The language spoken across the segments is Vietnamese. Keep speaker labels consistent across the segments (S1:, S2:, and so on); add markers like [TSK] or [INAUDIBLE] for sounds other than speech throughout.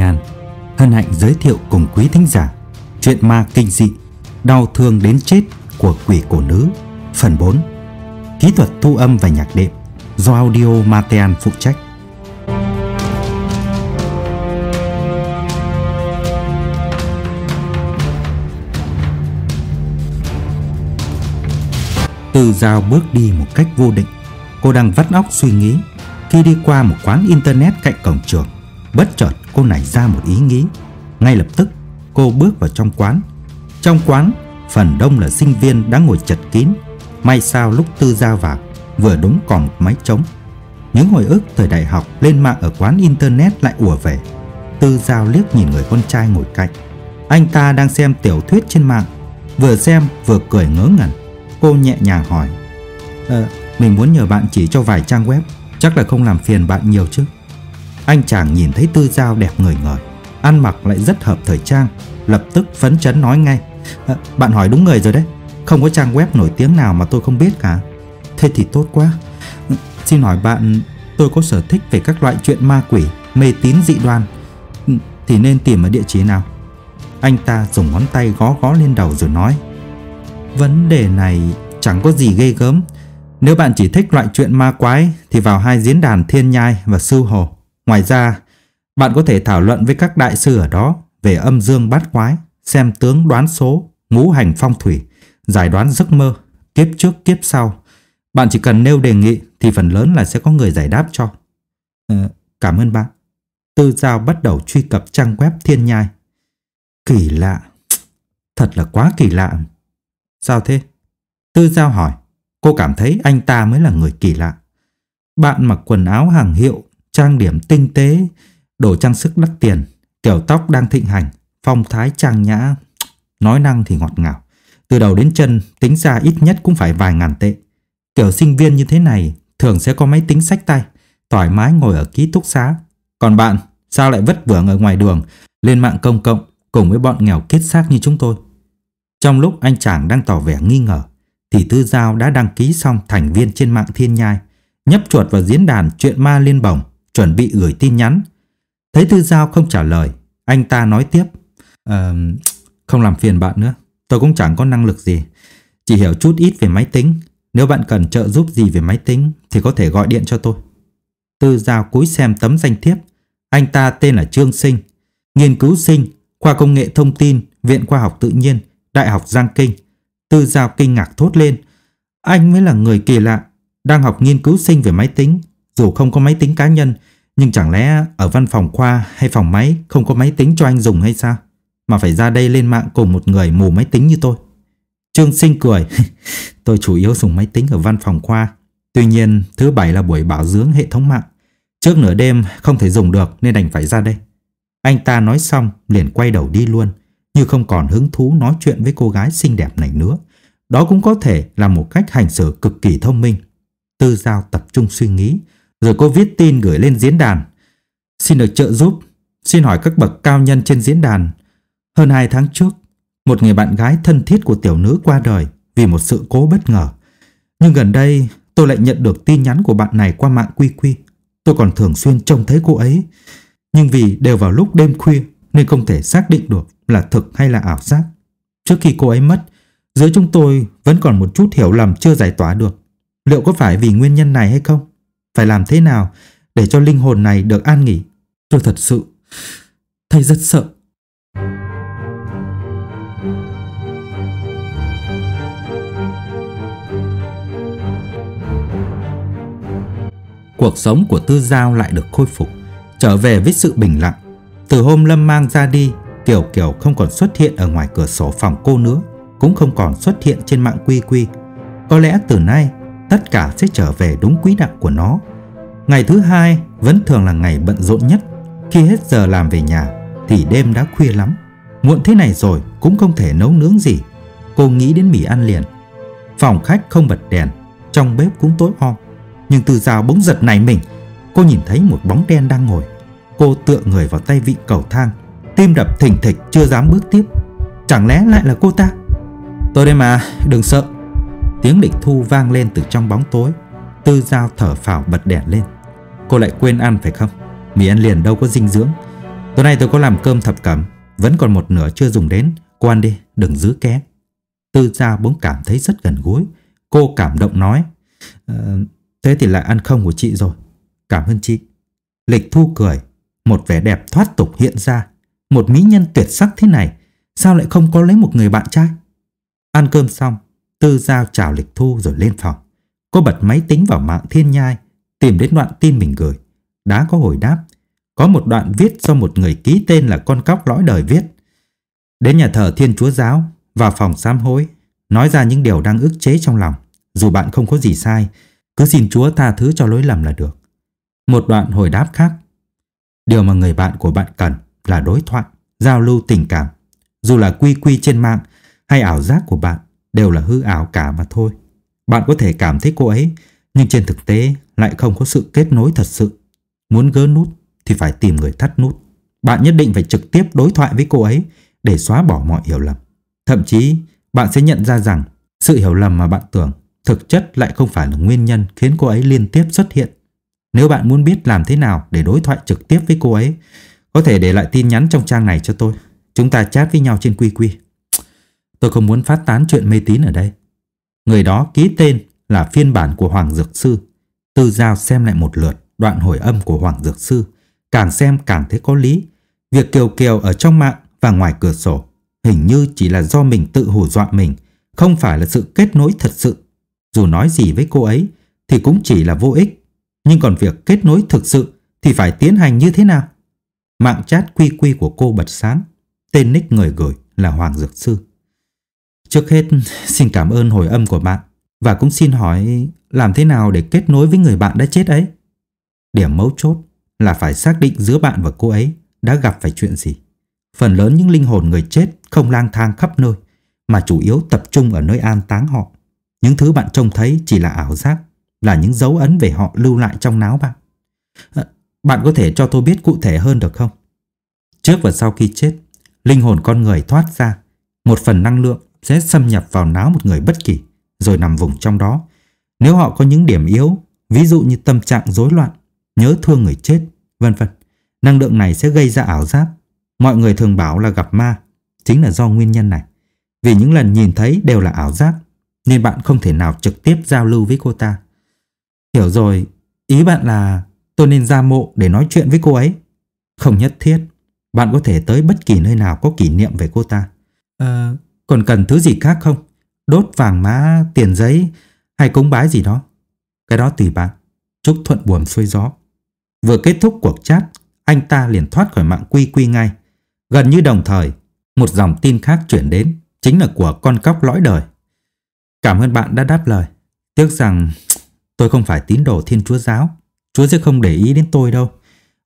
S1: Matean hân hạnh giới thiệu cùng quý thính giả chuyện ma kinh dị, đau thương đến chết của quỷ cổ nữ. Phần 4 kỹ thuật thu âm và nhạc đệm do audio Matean phụ trách. Từ Giao bước đi một cách vô định, Cô đang vắt óc suy nghĩ Khi đi qua một quán internet cạnh cổng trường, Bất chợt cô nảy ra một ý nghĩ. Ngay lập tức cô bước vào trong quán. Trong quán phần đông là sinh viên đã ngồi chật kín. May sao lúc Tư Giao vào Vừa đúng còn một máy trống. Những hồi ức thời đại học lên mạng ở quán internet lại ùa về. Tư Giao liếc nhìn người con trai ngồi cạnh. Anh ta đang xem tiểu thuyết trên mạng. Vừa xem vừa cười ngớ ngẩn. Cô nhẹ nhàng hỏi Ờ, mình muốn nhờ bạn chỉ cho vài trang web. Chắc là không làm phiền bạn nhiều chứ? Anh chàng nhìn thấy Tư Giao đẹp người ngời Ăn mặc lại rất hợp thời trang Lập tức phấn chấn nói ngay à, Bạn hỏi đúng người rồi đấy Không có trang web nổi tiếng nào mà tôi không biết cả Thế thì tốt quá ừ, Xin hỏi bạn Tôi có sở thích về các loại chuyện ma quỷ Mê tín dị đoan ừ, Thì nên tìm ở địa chỉ nào Anh ta dùng ngón tay gó gó lên đầu rồi nói Vấn đề này chẳng có gì ghê gớm. Nếu bạn chỉ thích loại chuyện ma quái thì vào hai diễn đàn Thiên Nhai và Sư Hồ. Ngoài ra, bạn có thể thảo luận với các đại sư ở đó về âm dương bát quái, xem tướng đoán số, ngũ hành phong thủy, giải đoán giấc mơ, kiếp trước kiếp sau. Bạn chỉ cần nêu đề nghị thì phần lớn là sẽ có người giải đáp cho. Ờ, cảm ơn bạn. Tư Giao bắt đầu truy cập trang web Thiên Nhai. Kỳ lạ, thật là quá kỳ lạ. Sao thế? Tư Giao hỏi. Cô cảm thấy anh ta mới là người kỳ lạ. Bạn mặc quần áo hàng hiệu, trang điểm tinh tế, đồ trang sức đắt tiền, kiểu tóc đang thịnh hành, phong thái trang nhã, nói năng thì ngọt ngào. Từ đầu đến chân tính ra ít nhất cũng phải vài ngàn tệ. Kiểu sinh viên như thế này thường sẽ có máy tính sách tay, thoải mái ngồi ở ký túc xá. Còn bạn, sao lại vất vưởng ở ngoài đường, lên mạng công cộng cùng với bọn nghèo kiết xác như chúng tôi? Trong lúc anh chàng đang tỏ vẻ nghi ngờ, thì Tư Giao đã đăng ký xong thành viên trên mạng Thiên Nhai, nhấp chuột vào diễn đàn chuyện ma liên bồng, chuẩn bị gửi tin nhắn. Thấy Tư Giao không trả lời, anh ta nói tiếp, ờ, không làm phiền bạn nữa, tôi cũng chẳng có năng lực gì, chỉ hiểu chút ít về máy tính. Nếu bạn cần trợ giúp gì về máy tính thì có thể gọi điện cho tôi. Tư Giao cúi xem tấm danh thiếp, anh ta tên là Trương Sinh, nghiên cứu sinh, khoa công nghệ thông tin, Viện Khoa học Tự nhiên, Đại học Giang Kinh. Tư Giao kinh ngạc thốt lên. Anh mới là người kỳ lạ, đang học nghiên cứu sinh về máy tính. Dù không có máy tính cá nhân, nhưng chẳng lẽ ở văn phòng khoa hay phòng máy không có máy tính cho anh dùng hay sao? Mà phải ra đây lên mạng cùng một người mù máy tính như tôi. Trương Sinh cười. [LAUGHS] tôi chủ yếu dùng máy tính ở văn phòng khoa. Tuy nhiên, thứ bảy là buổi bảo dưỡng hệ thống mạng. Trước nửa đêm không thể dùng được nên đành phải ra đây. Anh ta nói xong liền quay đầu đi luôn như không còn hứng thú nói chuyện với cô gái xinh đẹp này nữa. Đó cũng có thể là một cách hành xử cực kỳ thông minh. Tư Giao tập trung suy nghĩ, rồi cô viết tin gửi lên diễn đàn. Xin được trợ giúp, xin hỏi các bậc cao nhân trên diễn đàn. Hơn hai tháng trước, một người bạn gái thân thiết của tiểu nữ qua đời vì một sự cố bất ngờ. Nhưng gần đây, tôi lại nhận được tin nhắn của bạn này qua mạng quy quy. Tôi còn thường xuyên trông thấy cô ấy. Nhưng vì đều vào lúc đêm khuya nên không thể xác định được là thực hay là ảo giác. Trước khi cô ấy mất, giữa chúng tôi vẫn còn một chút hiểu lầm chưa giải tỏa được. Liệu có phải vì nguyên nhân này hay không? Phải làm thế nào để cho linh hồn này được an nghỉ? Tôi thật sự thấy rất sợ. Cuộc sống của Tư Giao lại được khôi phục, trở về với sự bình lặng. Từ hôm Lâm mang ra đi, tiểu Kiều không còn xuất hiện ở ngoài cửa sổ phòng cô nữa, cũng không còn xuất hiện trên mạng quy quy. Có lẽ từ nay, tất cả sẽ trở về đúng quỹ đạo của nó. Ngày thứ hai vẫn thường là ngày bận rộn nhất. Khi hết giờ làm về nhà thì đêm đã khuya lắm. Muộn thế này rồi cũng không thể nấu nướng gì. Cô nghĩ đến mì ăn liền. Phòng khách không bật đèn, trong bếp cũng tối om. Nhưng từ rào bỗng giật này mình, cô nhìn thấy một bóng đen đang ngồi. Cô tựa người vào tay vị cầu thang Tim đập thình thịch chưa dám bước tiếp Chẳng lẽ lại là cô ta Tôi đây mà đừng sợ Tiếng địch thu vang lên từ trong bóng tối Tư dao thở phào bật đèn lên Cô lại quên ăn phải không Mì ăn liền đâu có dinh dưỡng Tối nay tôi có làm cơm thập cẩm, vẫn còn một nửa chưa dùng đến. Cô ăn đi, đừng giữ ké. Tư Giao bỗng cảm thấy rất gần gũi. Cô cảm động nói. Uh, thế thì lại ăn không của chị rồi. Cảm ơn chị. Lịch thu cười. Một vẻ đẹp thoát tục hiện ra. Một mỹ nhân tuyệt sắc thế này. Sao lại không có lấy một người bạn trai? Ăn cơm xong, Tư Giao chào Lịch Thu rồi lên phòng. Cô bật máy tính vào mạng thiên nhai, tìm đến đoạn tin mình gửi. Đã có hồi đáp. Có một đoạn viết do một người ký tên là con cóc lõi đời viết. Đến nhà thờ Thiên Chúa Giáo, vào phòng sám hối, nói ra những điều đang ức chế trong lòng. Dù bạn không có gì sai, cứ xin Chúa tha thứ cho lỗi lầm là được. Một đoạn hồi đáp khác. Điều mà người bạn của bạn cần là đối thoại, giao lưu tình cảm. Dù là quy quy trên mạng hay ảo giác của bạn đều là hư ảo cả mà thôi. Bạn có thể cảm thấy cô ấy, nhưng trên thực tế lại không có sự kết nối thật sự. Muốn gỡ nút thì phải tìm người thắt nút. Bạn nhất định phải trực tiếp đối thoại với cô ấy để xóa bỏ mọi hiểu lầm. Thậm chí, bạn sẽ nhận ra rằng sự hiểu lầm mà bạn tưởng thực chất lại không phải là nguyên nhân khiến cô ấy liên tiếp xuất hiện. Nếu bạn muốn biết làm thế nào để đối thoại trực tiếp với cô ấy, có thể để lại tin nhắn trong trang này cho tôi. Chúng ta chat với nhau trên QQ. Tôi không muốn phát tán chuyện mê tín ở đây. Người đó ký tên là phiên bản của Hoàng Dược Sư. Tư Giao xem lại một lượt đoạn hồi âm của Hoàng Dược Sư. Càng xem càng thấy có lý. Việc Kiều Kiều ở trong mạng và ngoài cửa sổ hình như chỉ là do mình tự hù dọa mình, không phải là sự kết nối thật sự. Dù nói gì với cô ấy thì cũng chỉ là vô ích. Nhưng còn việc kết nối thực sự thì phải tiến hành như thế nào? Mạng chat quy quy của cô bật sáng. Tên nick người gửi là Hoàng Dược Sư. Trước hết, xin cảm ơn hồi âm của bạn và cũng xin hỏi làm thế nào để kết nối với người bạn đã chết ấy. Điểm mấu chốt là phải xác định giữa bạn và cô ấy đã gặp phải chuyện gì. Phần lớn những linh hồn người chết không lang thang khắp nơi mà chủ yếu tập trung ở nơi an táng họ. Những thứ bạn trông thấy chỉ là ảo giác, là những dấu ấn về họ lưu lại trong não bạn. À, bạn có thể cho tôi biết cụ thể hơn được không? Trước và sau khi chết, linh hồn con người thoát ra, một phần năng lượng sẽ xâm nhập vào não một người bất kỳ, rồi nằm vùng trong đó. Nếu họ có những điểm yếu, ví dụ như tâm trạng rối loạn, nhớ thương người chết, vân vân, năng lượng này sẽ gây ra ảo giác. Mọi người thường bảo là gặp ma, chính là do nguyên nhân này. Vì những lần nhìn thấy đều là ảo giác, nên bạn không thể nào trực tiếp giao lưu với cô ta. Hiểu rồi, ý bạn là tôi nên ra mộ để nói chuyện với cô ấy. Không nhất thiết, bạn có thể tới bất kỳ nơi nào có kỷ niệm về cô ta. Ờ, còn cần thứ gì khác không? Đốt vàng mã, tiền giấy hay cúng bái gì đó? Cái đó tùy bạn. Chúc thuận buồm xuôi gió. Vừa kết thúc cuộc chat, anh ta liền thoát khỏi mạng quy quy ngay. Gần như đồng thời, một dòng tin khác chuyển đến, chính là của con cóc lõi đời. Cảm ơn bạn đã đáp lời. Tiếc rằng tôi không phải tín đồ thiên chúa giáo. Chúa sẽ không để ý đến tôi đâu.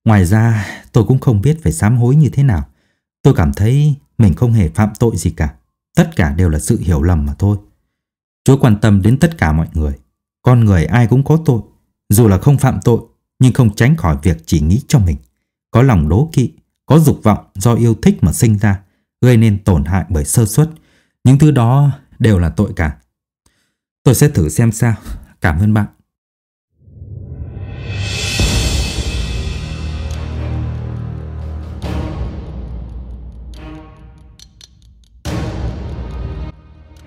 S1: Ngoài ra, tôi cũng không biết phải sám hối như thế nào. Tôi cảm thấy mình không hề phạm tội gì cả. Tất cả đều là sự hiểu lầm mà thôi. Chúa quan tâm đến tất cả mọi người. Con người ai cũng có tội. Dù là không phạm tội, nhưng không tránh khỏi việc chỉ nghĩ cho mình. Có lòng đố kỵ, có dục vọng do yêu thích mà sinh ra, gây nên tổn hại bởi sơ suất. Những thứ đó đều là tội cả. Tôi sẽ thử xem sao. Cảm ơn bạn.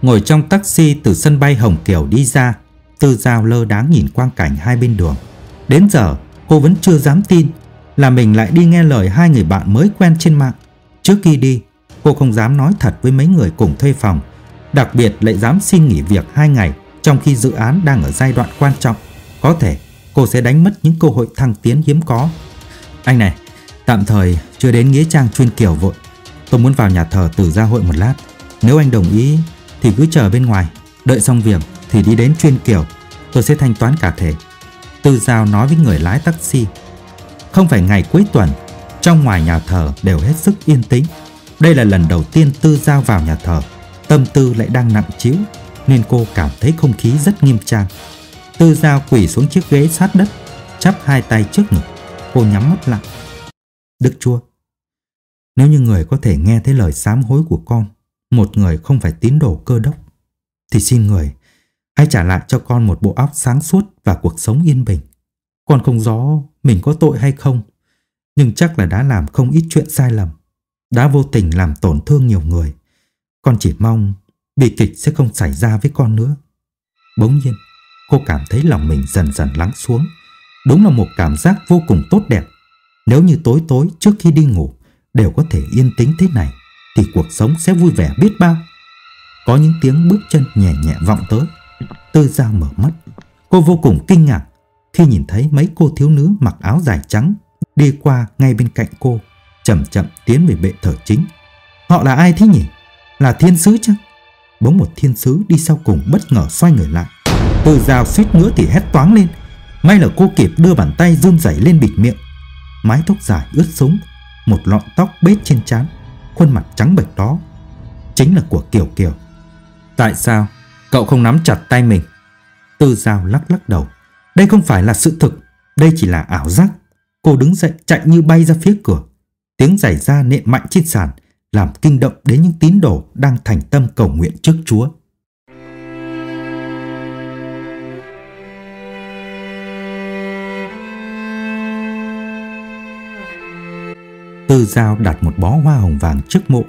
S1: Ngồi trong taxi từ sân bay Hồng Kiều đi ra, Tư Giao lơ đáng nhìn quang cảnh hai bên đường. Đến giờ, cô vẫn chưa dám tin là mình lại đi nghe lời hai người bạn mới quen trên mạng. Trước khi đi, cô không dám nói thật với mấy người cùng thuê phòng, đặc biệt lại dám xin nghỉ việc hai ngày trong khi dự án đang ở giai đoạn quan trọng. Có thể cô sẽ đánh mất những cơ hội thăng tiến hiếm có. Anh này, tạm thời chưa đến Nghĩa Trang chuyên kiểu vội. Tôi muốn vào nhà thờ tử gia hội một lát. Nếu anh đồng ý thì cứ chờ bên ngoài. Đợi xong việc thì đi đến chuyên kiểu. Tôi sẽ thanh toán cả thể. Tư Giao nói với người lái taxi. Không phải ngày cuối tuần, trong ngoài nhà thờ đều hết sức yên tĩnh. Đây là lần đầu tiên Tư Giao vào nhà thờ. Tâm tư lại đang nặng chiếu nên cô cảm thấy không khí rất nghiêm trang. Tư Giao quỳ xuống chiếc ghế sát đất, chắp hai tay trước ngực. Cô nhắm mắt lại. Đức Chúa, nếu như người có thể nghe thấy lời sám hối của con, một người không phải tín đồ cơ đốc, thì xin người hãy trả lại cho con một bộ óc sáng suốt và cuộc sống yên bình. Con không rõ mình có tội hay không, Nhưng chắc là đã làm không ít chuyện sai lầm. Đã vô tình làm tổn thương nhiều người. Con chỉ mong bi kịch sẽ không xảy ra với con nữa. Bỗng nhiên, cô cảm thấy lòng mình dần dần lắng xuống. Đúng là một cảm giác vô cùng tốt đẹp. Nếu như tối tối trước khi đi ngủ đều có thể yên tĩnh thế này thì cuộc sống sẽ vui vẻ biết bao. Có những tiếng bước chân nhẹ nhẹ vọng tới. Tư Giao mở mắt. Cô vô cùng kinh ngạc khi nhìn thấy mấy cô thiếu nữ mặc áo dài trắng đi qua ngay bên cạnh cô, chậm chậm tiến về bệ thờ chính. Họ là ai thế nhỉ? Là thiên sứ chứ? Bỗng một thiên sứ đi sau cùng bất ngờ xoay người lại. Tư Giao suýt nữa thì hét toáng lên. May là cô kịp đưa bàn tay run rẩy lên bịt miệng. Mái tóc dài ướt súng, một lọn tóc bết trên trán, khuôn mặt trắng bệch đó chính là của Kiều Kiều. Tại sao cậu không nắm chặt tay mình? Tư Giao lắc lắc đầu. Đây không phải là sự thực, đây chỉ là ảo giác. Cô đứng dậy chạy như bay ra phía cửa. Tiếng giày da nện mạnh trên sàn làm kinh động đến những tín đồ đang thành tâm cầu nguyện trước Chúa. Tư Giao đặt một bó hoa hồng vàng trước mộ,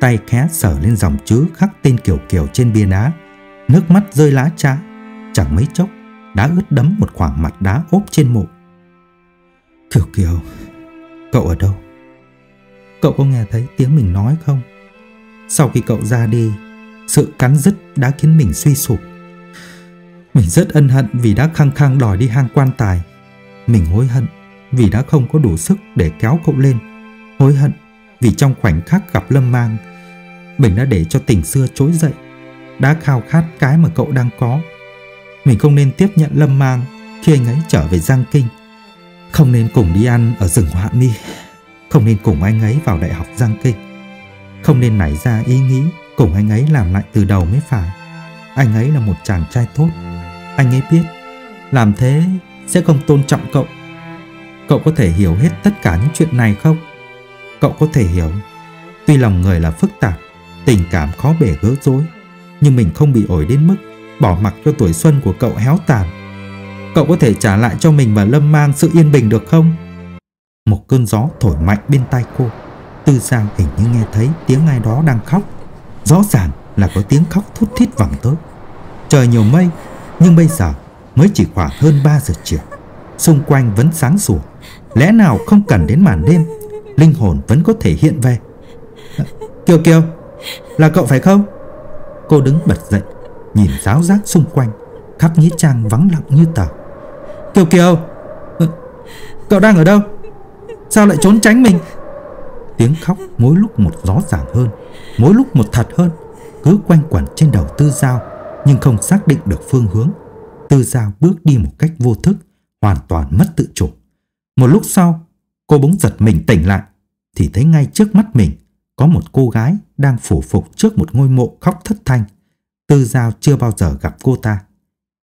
S1: tay khẽ sờ lên dòng chữ khắc tên Kiều Kiều trên bia đá. Nước mắt rơi lá trá, chẳng mấy chốc đã ướt đẫm một khoảng mặt đá ốp trên mộ. Kiều Kiều, cậu ở đâu? Cậu có nghe thấy tiếng mình nói không? Sau khi cậu ra đi, sự cắn rứt đã khiến mình suy sụp. Mình rất ân hận vì đã khăng khăng đòi đi hang quan tài. Mình hối hận vì đã không có đủ sức để kéo cậu lên. Hối hận vì trong khoảnh khắc gặp Lâm Mang, mình đã để cho tình xưa trỗi dậy, đã khao khát cái mà cậu đang có. Mình không nên tiếp nhận Lâm Mang khi anh ấy trở về Giang Kinh. Không nên cùng đi ăn ở rừng Họa Mi. Không nên cùng anh ấy vào Đại học Giang Kinh. Không nên nảy ra ý nghĩ cùng anh ấy làm lại từ đầu mới phải. Anh ấy là một chàng trai tốt. Anh ấy biết làm thế sẽ không tôn trọng cậu. Cậu có thể hiểu hết tất cả những chuyện này không? Cậu có thể hiểu. Tuy lòng người là phức tạp, Tình cảm khó bể gỡ rối, Nhưng mình không bị ổi đến mức Bỏ mặc cho tuổi xuân của cậu héo tàn. Cậu có thể trả lại cho mình và Lâm Mang sự yên bình được không? Một cơn gió thổi mạnh bên tai cô. Tư Giang hình như nghe thấy tiếng ai đó đang khóc. Rõ ràng là có tiếng khóc thút thít vẳng tới. Trời nhiều mây, Nhưng bây giờ mới chỉ khoảng hơn 3 giờ chiều. Xung quanh vẫn sáng sủa. Lẽ nào không cần đến màn đêm? Linh hồn vẫn có thể hiện về Kiều Kiều, Là cậu phải không? Cô đứng bật dậy, Nhìn giáo giác xung quanh, Khắp nghĩa trang vắng lặng như tờ. Kiều Kiều ừ, Cậu đang ở đâu? Sao lại trốn tránh mình? Tiếng khóc mỗi lúc một rõ ràng hơn, Mỗi lúc một thật hơn. Cứ quanh quẩn trên đầu tư giao, Nhưng không xác định được phương hướng. Tư giao bước đi một cách vô thức, Hoàn toàn mất tự chủ. Một lúc sau Cô bỗng giật mình tỉnh lại, Thì thấy ngay trước mắt mình Có một cô gái đang phủ phục trước một ngôi mộ khóc thất thanh. Tư Giao chưa bao giờ gặp cô ta.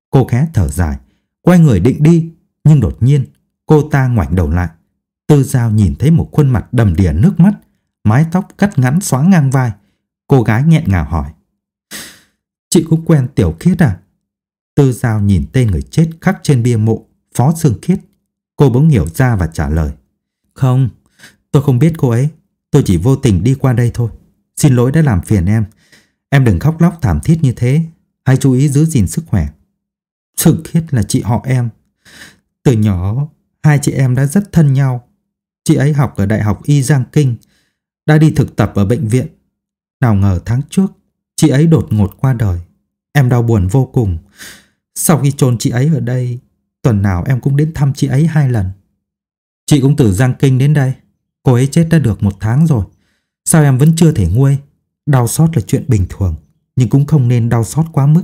S1: Cô khẽ thở dài, Quay người định đi, Nhưng đột nhiên cô ta ngoảnh đầu lại. Tư Giao nhìn thấy một khuôn mặt đầm đìa nước mắt, Mái tóc cắt ngắn xóa ngang vai. Cô gái nghẹn ngào hỏi, Chị cũng quen Tiểu Khiết à? Tư Giao nhìn tên người chết khắc trên bia mộ, Phó Sương Khiết. Cô bỗng hiểu ra và trả lời không, tôi không biết cô ấy. Tôi chỉ vô tình đi qua đây thôi. Xin lỗi đã làm phiền em. Em đừng khóc lóc thảm thiết như thế. Hãy chú ý giữ gìn sức khỏe. Sự khiết là chị họ em. Từ nhỏ, hai chị em đã rất thân nhau. Chị ấy học ở Đại học Y Giang Kinh, đã đi thực tập ở bệnh viện. Nào ngờ tháng trước, chị ấy đột ngột qua đời. Em đau buồn vô cùng. Sau khi chôn chị ấy ở đây, tuần nào em cũng đến thăm chị ấy hai lần. Chị cũng từ Giang Kinh đến đây. Cô ấy chết đã được một tháng rồi. Sao em vẫn chưa thể nguôi? Đau xót là chuyện bình thường. Nhưng cũng không nên đau xót quá mức.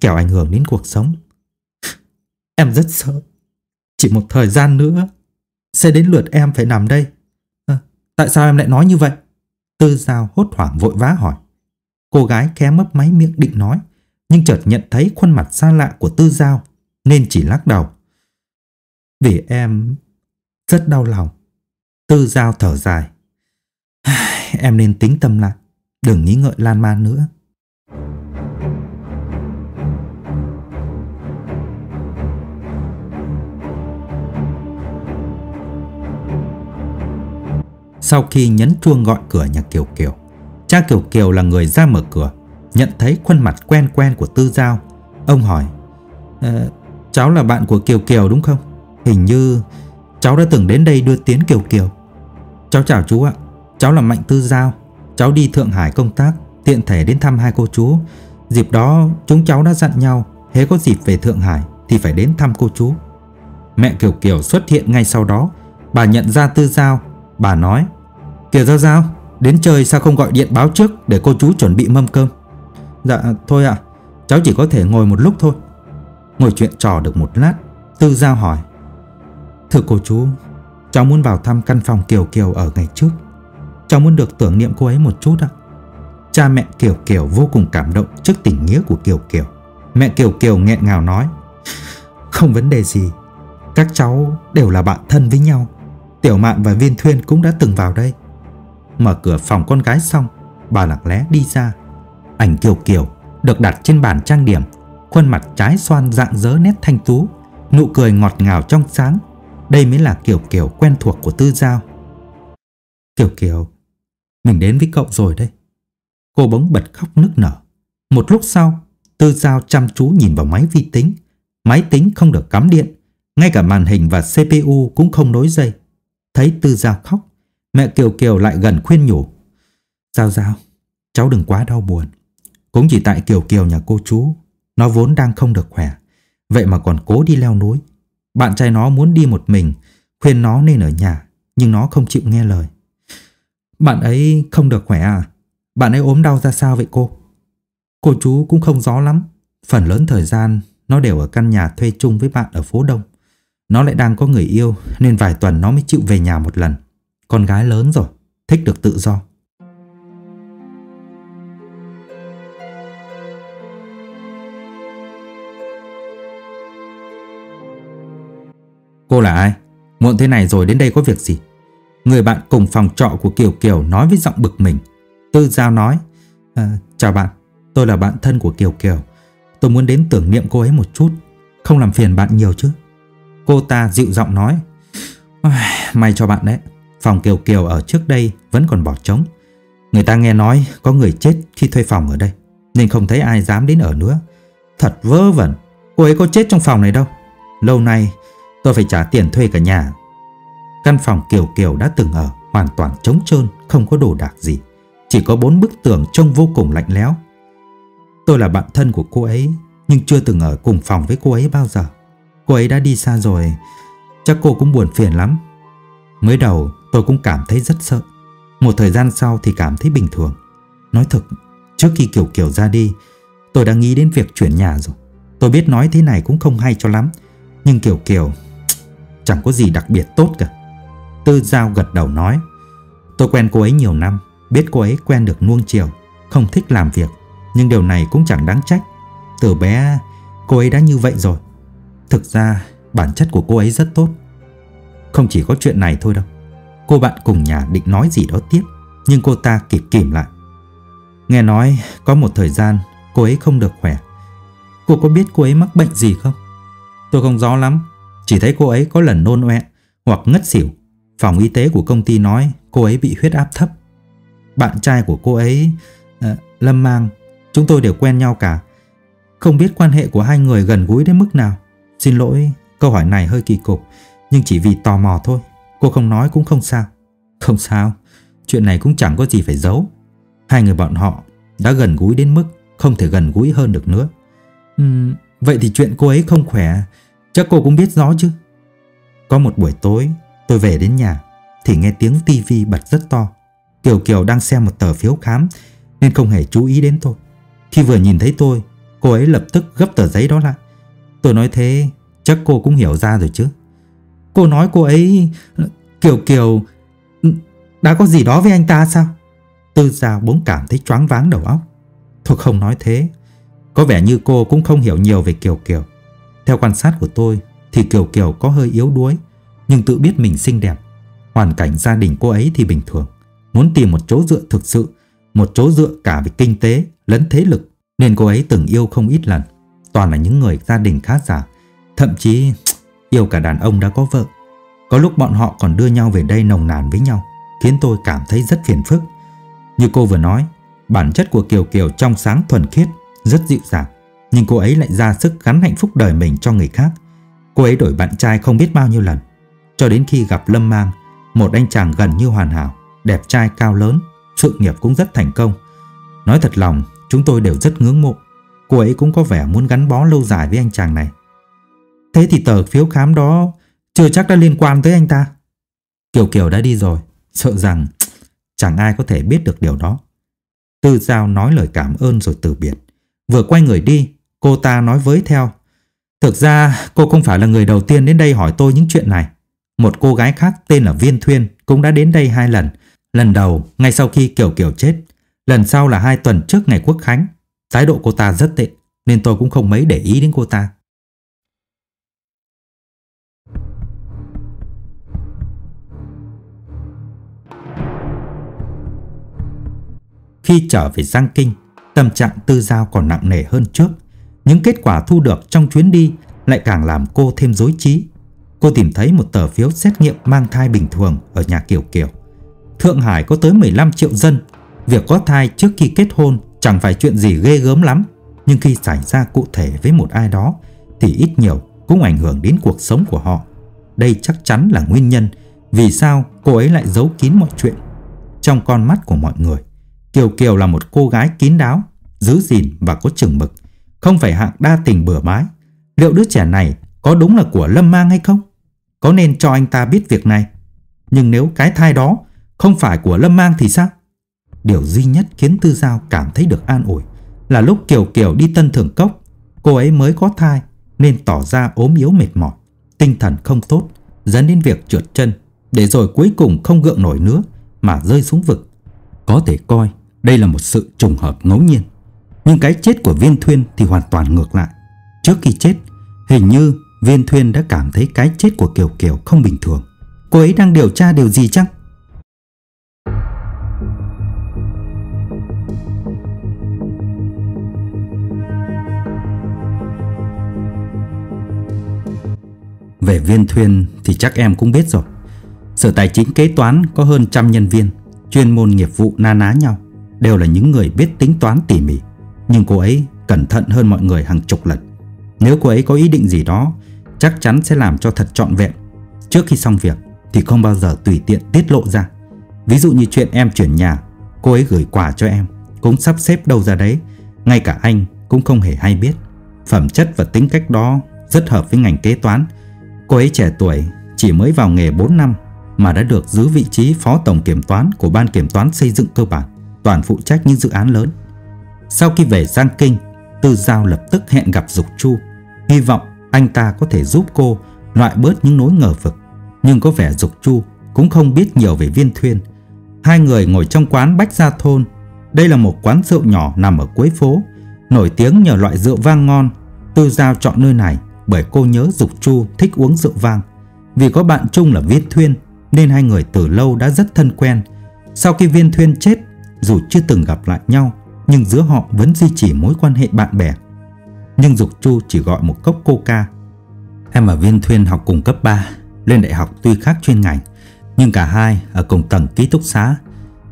S1: Kẻo ảnh hưởng đến cuộc sống. [LAUGHS] Em rất sợ. Chỉ một thời gian nữa. Sẽ đến lượt em phải nằm đây. À, tại sao em lại nói như vậy? Tư Giao hốt hoảng vội vã hỏi. Cô gái khẽ mấp máy miệng định nói. Nhưng chợt nhận thấy khuôn mặt xa lạ của Tư Giao. Nên chỉ lắc đầu. Vì em rất đau lòng. Tư Giao thở dài. [SIGHS] Em nên tính tâm lại, đừng nghĩ ngợi lan man nữa. Sau khi nhấn chuông gọi cửa nhà Kiều Kiều Cha Kiều Kiều là người ra mở cửa Nhận thấy khuôn mặt quen quen của Tư Giao Ông hỏi ờ, Cháu là bạn của Kiều Kiều đúng không? Hình như cháu đã từng đến đây đưa tiến Kiều Kiều. Cháu chào chú ạ. Cháu là Mạnh Tư Giao. Cháu đi Thượng Hải công tác, Tiện thể đến thăm hai cô chú. Dịp đó, chúng cháu đã dặn nhau Hễ có dịp về Thượng Hải Thì phải đến thăm cô chú. Mẹ Kiều Kiều xuất hiện ngay sau đó. Bà nhận ra Tư Giao. Bà nói, Kiều Giao Giao, Đến chơi sao không gọi điện báo trước Để cô chú chuẩn bị mâm cơm? Dạ thôi ạ. Cháu chỉ có thể ngồi một lúc thôi. Ngồi chuyện trò được một lát, Tư Giao hỏi Thưa cô chú, Cháu muốn vào thăm căn phòng Kiều Kiều ở ngày trước. Cháu muốn được tưởng niệm cô ấy một chút ạ. Cha mẹ Kiều Kiều vô cùng cảm động trước tình nghĩa của Kiều Kiều. Mẹ Kiều Kiều nghẹn ngào nói, Không vấn đề gì, Các cháu đều là bạn thân với nhau. Tiểu Mạn và Viên Thuyên cũng đã từng vào đây. Mở cửa phòng con gái xong, Bà lặng lẽ đi ra. Ảnh Kiều Kiều được đặt trên bàn trang điểm, Khuôn mặt trái xoan dạng dỡ nét thanh tú, Nụ cười ngọt ngào trong sáng. Đây mới là Kiều Kiều quen thuộc của Tư Giao. Kiều Kiều Mình đến với cậu rồi đây Cô bỗng bật khóc nức nở. Một lúc sau, Tư Giao chăm chú nhìn vào máy vi tính. Máy tính không được cắm điện, Ngay cả màn hình và CPU cũng không nối dây. Thấy Tư Giao khóc, Mẹ Kiều Kiều lại gần khuyên nhủ. Giao Giao, Cháu đừng quá đau buồn. Cũng chỉ tại Kiều Kiều nhà cô chú, Nó vốn đang không được khỏe. Vậy mà còn cố đi leo núi. Bạn trai nó muốn đi một mình, Khuyên nó nên ở nhà, Nhưng nó không chịu nghe lời. Bạn ấy không được khỏe à? Bạn ấy ốm đau ra sao vậy cô? Cô chú cũng không rõ lắm. Phần lớn thời gian, Nó đều ở căn nhà thuê chung với bạn ở phố Đông. Nó lại đang có người yêu, Nên vài tuần nó mới chịu về nhà một lần. Con gái lớn rồi, Thích được tự do. Cô là ai? Muộn thế này rồi đến đây có việc gì? Người bạn cùng phòng trọ của Kiều Kiều nói với giọng bực mình. Tư Giao nói, à, chào bạn, tôi là bạn thân của Kiều Kiều. Tôi muốn đến tưởng niệm cô ấy một chút, không làm phiền bạn nhiều chứ. Cô ta dịu giọng nói, may cho bạn đấy, phòng Kiều Kiều ở trước đây vẫn còn bỏ trống. Người ta nghe nói có người chết khi thuê phòng ở đây, nên không thấy ai dám đến ở nữa. Thật vớ vẩn, cô ấy có chết trong phòng này đâu. Lâu nay Tôi phải trả tiền thuê cả nhà. Căn phòng Kiều Kiều đã từng ở hoàn toàn trống trơn, không có đồ đạc gì. Chỉ có bốn bức tường trông vô cùng lạnh lẽo. Tôi là bạn thân của cô ấy, nhưng chưa từng ở cùng phòng với cô ấy bao giờ. Cô ấy đã đi xa rồi, chắc cô cũng buồn phiền lắm. Mới đầu tôi cũng cảm thấy rất sợ. Một thời gian sau thì cảm thấy bình thường. Nói thật, trước khi Kiều Kiều ra đi, tôi đã nghĩ đến việc chuyển nhà rồi. Tôi biết nói thế này cũng không hay cho lắm, nhưng Kiều Kiều Chẳng có gì đặc biệt tốt cả. Tư Giao gật đầu nói, Tôi quen cô ấy nhiều năm, Biết cô ấy quen được nuông chiều, Không thích làm việc, Nhưng điều này cũng chẳng đáng trách. Từ bé, cô ấy đã như vậy rồi. Thực ra, bản chất của cô ấy rất tốt. Không chỉ có chuyện này thôi đâu, Cô bạn cùng nhà định nói gì đó tiếp, Nhưng cô ta kịp kìm lại. Nghe nói có một thời gian cô ấy không được khỏe. Cô có biết cô ấy mắc bệnh gì không? Tôi không rõ lắm chỉ thấy cô ấy có lần nôn ọe hoặc ngất xỉu. Phòng y tế của công ty nói cô ấy bị huyết áp thấp. Bạn trai của cô ấy, à, Lâm Mang, chúng tôi đều quen nhau cả. Không biết quan hệ của hai người gần gũi đến mức nào. Xin lỗi, câu hỏi này hơi kỳ cục, nhưng chỉ vì tò mò thôi. Cô không nói cũng không sao. Không sao, chuyện này cũng chẳng có gì phải giấu. Hai người bọn họ đã gần gũi đến mức không thể gần gũi hơn được nữa. Uhm, vậy thì chuyện cô ấy không khỏe Chắc cô cũng biết rõ chứ. Có một buổi tối, tôi về đến nhà thì nghe tiếng tivi bật rất to. Kiều Kiều đang xem một tờ phiếu khám nên không hề chú ý đến tôi. Khi vừa nhìn thấy tôi, cô ấy lập tức gấp tờ giấy đó lại. Tôi nói thế, chắc cô cũng hiểu ra rồi chứ. Cô nói cô ấy... Kiều Kiều... Đã có gì đó với anh ta sao? Tư Giao bỗng cảm thấy choáng váng đầu óc. Thôi không nói thế. Có vẻ như cô cũng không hiểu nhiều về Kiều Kiều. Theo quan sát của tôi thì Kiều Kiều có hơi yếu đuối nhưng tự biết mình xinh đẹp. Hoàn cảnh gia đình cô ấy thì bình thường. Muốn tìm một chỗ dựa thực sự, một chỗ dựa cả về kinh tế lẫn thế lực nên cô ấy từng yêu không ít lần. Toàn là những người gia đình khá giả, thậm chí [TSK] yêu cả đàn ông đã có vợ. Có lúc bọn họ còn đưa nhau về đây nồng nàn với nhau. khiến tôi cảm thấy rất phiền phức. Như cô vừa nói, bản chất của Kiều Kiều trong sáng thuần khiết, rất dịu dàng. Nhưng cô ấy lại ra sức gắn hạnh phúc đời mình cho người khác. Cô ấy đổi bạn trai không biết bao nhiêu lần. Cho đến khi gặp Lâm Mang, một anh chàng gần như hoàn hảo, đẹp trai cao lớn, sự nghiệp cũng rất thành công. Nói thật lòng, chúng tôi đều rất ngưỡng mộ. Cô ấy cũng có vẻ muốn gắn bó lâu dài với anh chàng này. Thế thì tờ phiếu khám đó chưa chắc đã liên quan tới anh ta. Kiều Kiều đã đi rồi, sợ rằng chẳng ai có thể biết được điều đó. Tư Giao nói lời cảm ơn rồi từ biệt. Vừa quay người đi, cô ta nói với theo. Thực ra cô không phải là người đầu tiên đến đây hỏi tôi những chuyện này. Một cô gái khác tên là Viên Thuyên cũng đã đến đây hai lần. Lần đầu ngay sau khi Kiều Kiều chết, lần sau là hai tuần trước ngày Quốc Khánh. Thái độ cô ta rất tệ, nên tôi cũng không mấy để ý đến cô ta. Khi trở về Giang Kinh, tâm trạng tư giao còn nặng nề hơn trước. Những kết quả thu được trong chuyến đi lại càng làm cô thêm dối trí. Cô tìm thấy một tờ phiếu xét nghiệm mang thai bình thường ở nhà Kiều Kiều. Thượng Hải có tới 15 triệu dân. Việc có thai trước khi kết hôn chẳng phải chuyện gì ghê gớm lắm. Nhưng khi xảy ra cụ thể với một ai đó thì ít nhiều cũng ảnh hưởng đến cuộc sống của họ. Đây chắc chắn là nguyên nhân vì sao cô ấy lại giấu kín mọi chuyện. Trong con mắt của mọi người, Kiều Kiều là một cô gái kín đáo, giữ gìn và có chừng mực, không phải hạng đa tình bừa bãi. Liệu đứa trẻ này có đúng là của Lâm Mang hay không? Có nên cho anh ta biết việc này? Nhưng nếu cái thai đó không phải của Lâm Mang thì sao? Điều duy nhất khiến Tư Giao cảm thấy được an ủi là lúc Kiều Kiều đi tân thưởng cốc, cô ấy mới có thai nên tỏ ra ốm yếu mệt mỏi, tinh thần không tốt, dẫn đến việc trượt chân, để rồi cuối cùng không gượng nổi nữa mà rơi xuống vực. Có thể coi đây là một sự trùng hợp ngẫu nhiên. Nhưng cái chết của Viên Thuyên thì hoàn toàn ngược lại. Trước khi chết, hình như Viên Thuyên đã cảm thấy cái chết của Kiều Kiều không bình thường. Cô ấy đang điều tra điều gì chăng? Về Viên Thuyên thì chắc em cũng biết rồi. Sở Tài chính kế toán có hơn trăm nhân viên, chuyên môn nghiệp vụ na ná nhau đều là những người biết tính toán tỉ mỉ. Nhưng cô ấy cẩn thận hơn mọi người hàng chục lần. Nếu cô ấy có ý định gì đó, chắc chắn sẽ làm cho thật trọn vẹn. Trước khi xong việc thì không bao giờ tùy tiện tiết lộ ra. Ví dụ như chuyện em chuyển nhà, cô ấy gửi quà cho em, cũng sắp xếp đâu ra đấy. Ngay cả anh cũng không hề hay biết. Phẩm chất và tính cách đó rất hợp với ngành kế toán. Cô ấy trẻ tuổi, chỉ mới vào nghề 4 năm mà đã được giữ vị trí phó tổng kiểm toán của ban kiểm toán xây dựng cơ bản toàn phụ trách những dự án lớn. Sau khi về Giang Kinh, Tư Giao lập tức hẹn gặp Dục Chu, hy vọng anh ta có thể giúp cô loại bớt những nỗi ngờ vực. Nhưng có vẻ Dục Chu cũng không biết nhiều về Viên Thuyên. Hai người ngồi trong quán Bách Gia Thôn. Đây là một quán rượu nhỏ nằm ở cuối phố, nổi tiếng nhờ loại rượu vang ngon. Tư Giao chọn nơi này bởi cô nhớ Dục Chu thích uống rượu vang. Vì có bạn chung là Viên Thuyên nên hai người từ lâu đã rất thân quen. Sau khi Viên Thuyên chết dù chưa từng gặp lại nhau, nhưng giữa họ vẫn duy trì mối quan hệ bạn bè. Nhưng Dục Chu chỉ gọi một cốc coca. Em và Viên Thuyên học cùng cấp 3, lên đại học tuy khác chuyên ngành, nhưng cả hai ở cùng tầng ký túc xá.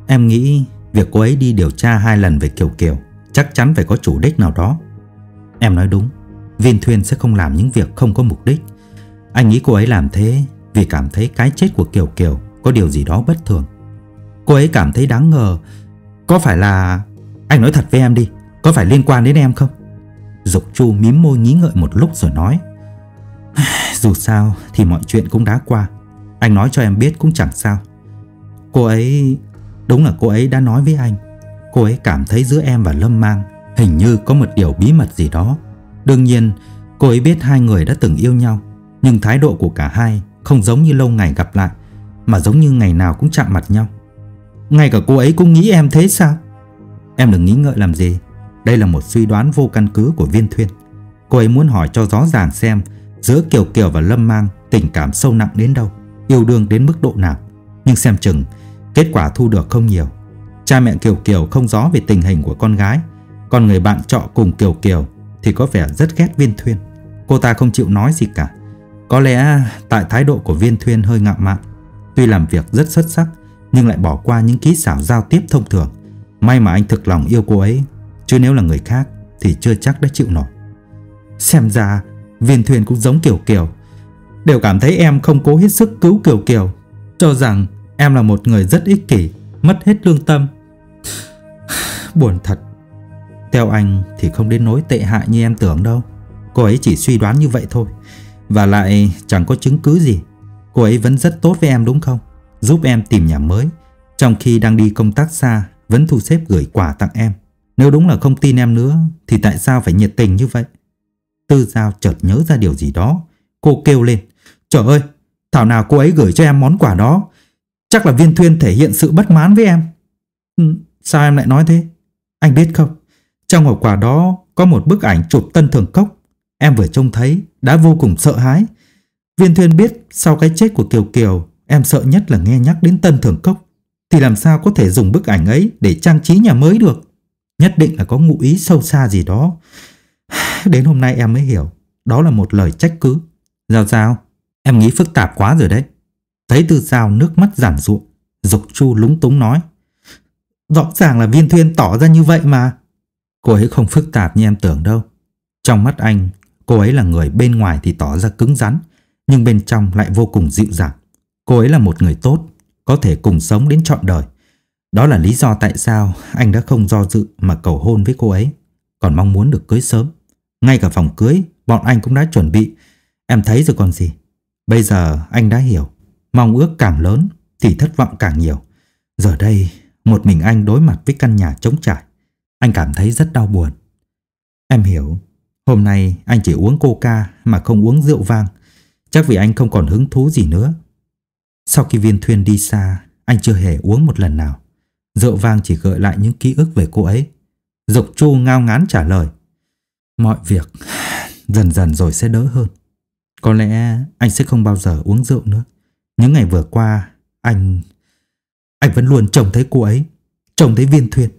S1: Em nghĩ việc cô ấy đi điều tra hai lần về Kiều Kiều chắc chắn phải có chủ đích nào đó. Em nói đúng, Viên Thuyên sẽ không làm những việc không có mục đích. Anh nghĩ cô ấy làm thế vì cảm thấy cái chết của Kiều Kiều có điều gì đó bất thường. Cô ấy cảm thấy đáng ngờ có phải là... Anh nói thật với em đi, Có phải liên quan đến em không? Dục Chu mím môi nghĩ ngợi một lúc rồi nói. [SIGHS] Dù sao thì mọi chuyện cũng đã qua. Anh nói cho em biết cũng chẳng sao. Cô ấy... Đúng là cô ấy đã nói với anh. Cô ấy cảm thấy giữa em và Lâm Mang Hình như có một điều bí mật gì đó. Đương nhiên, cô ấy biết hai người đã từng yêu nhau, Nhưng thái độ của cả hai Không giống như lâu ngày gặp lại, Mà giống như ngày nào cũng chạm mặt nhau. Ngay cả cô ấy cũng nghĩ em thế sao? Em đừng nghĩ ngợi làm gì. Đây là một suy đoán vô căn cứ của viên thuyên. Cô ấy muốn hỏi cho rõ ràng xem Giữa Kiều Kiều và Lâm Mang Tình cảm sâu nặng đến đâu, Yêu đương đến mức độ nào. Nhưng xem chừng, kết quả thu được không nhiều. Cha mẹ Kiều Kiều không rõ về tình hình của con gái. Còn người bạn trọ cùng Kiều Kiều Thì có vẻ rất ghét viên thuyên. Cô ta không chịu nói gì cả. Có lẽ tại thái độ của viên thuyên hơi ngạo mạn. Tuy làm việc rất xuất sắc, nhưng lại bỏ qua những kỹ xảo giao tiếp thông thường. May mà anh thực lòng yêu cô ấy, chứ nếu là người khác thì chưa chắc đã chịu nổi. Xem ra Viên Thuyền cũng giống Kiều Kiều, đều cảm thấy em không cố hết sức cứu Kiều Kiều, cho rằng em là một người rất ích kỷ, mất hết lương tâm. [SIGHS] Buồn thật. Theo anh thì không đến nỗi tệ hại như em tưởng đâu. Cô ấy chỉ suy đoán như vậy thôi. Và lại chẳng có chứng cứ gì. Cô ấy vẫn rất tốt với em đúng không? Giúp em tìm nhà mới. Trong khi đang đi công tác xa, vẫn thu xếp gửi quà tặng em. Nếu đúng là không tin em nữa, thì tại sao phải nhiệt tình như vậy? Tư Giao chợt nhớ ra điều gì đó. Cô kêu lên. Trời ơi, thảo nào cô ấy gửi cho em món quà đó. Chắc là viên thuyên thể hiện sự bất mãn với em. Ừ, sao em lại nói thế? Anh biết không, trong hộp quà đó có một bức ảnh chụp tân thường cốc. Em vừa trông thấy đã vô cùng sợ hãi. Viên Thuyên biết sau cái chết của Kiều Kiều, em sợ nhất là nghe nhắc đến tân thường cốc. Thì làm sao có thể dùng bức ảnh ấy để trang trí nhà mới được? Nhất định là có ngụ ý sâu xa gì đó. [SIGHS] Đến hôm nay em mới hiểu, đó là một lời trách cứ. Giao giao, em nghĩ phức tạp quá rồi đấy. Thấy Tư Giao nước mắt giản ruộng, Dục Chu lúng túng nói. Rõ ràng là viên thuyên tỏ ra như vậy mà. Cô ấy không phức tạp như em tưởng đâu. Trong mắt anh, cô ấy là người bên ngoài thì tỏ ra cứng rắn, nhưng bên trong lại vô cùng dịu dàng. Cô ấy là một người tốt, có thể cùng sống đến trọn đời. Đó là lý do tại sao anh đã không do dự mà cầu hôn với cô ấy, còn mong muốn được cưới sớm. Ngay cả phòng cưới, bọn anh cũng đã chuẩn bị. Em thấy rồi còn gì. Bây giờ anh đã hiểu, mong ước càng lớn thì thất vọng càng nhiều. Giờ đây, một mình anh đối mặt với căn nhà trống trải. Anh cảm thấy rất đau buồn. Em hiểu, hôm nay anh chỉ uống coca mà không uống rượu vang. Chắc vì anh không còn hứng thú gì nữa. Sau khi viên thuyền đi xa, anh chưa hề uống một lần nào. Rượu vang chỉ gợi lại những ký ức về cô ấy. Dục chu ngao ngán trả lời. Mọi việc dần dần rồi sẽ đỡ hơn. Có lẽ anh sẽ không bao giờ uống rượu nữa. Những ngày vừa qua, anh... Anh vẫn luôn trông thấy cô ấy, trông thấy viên thuyền.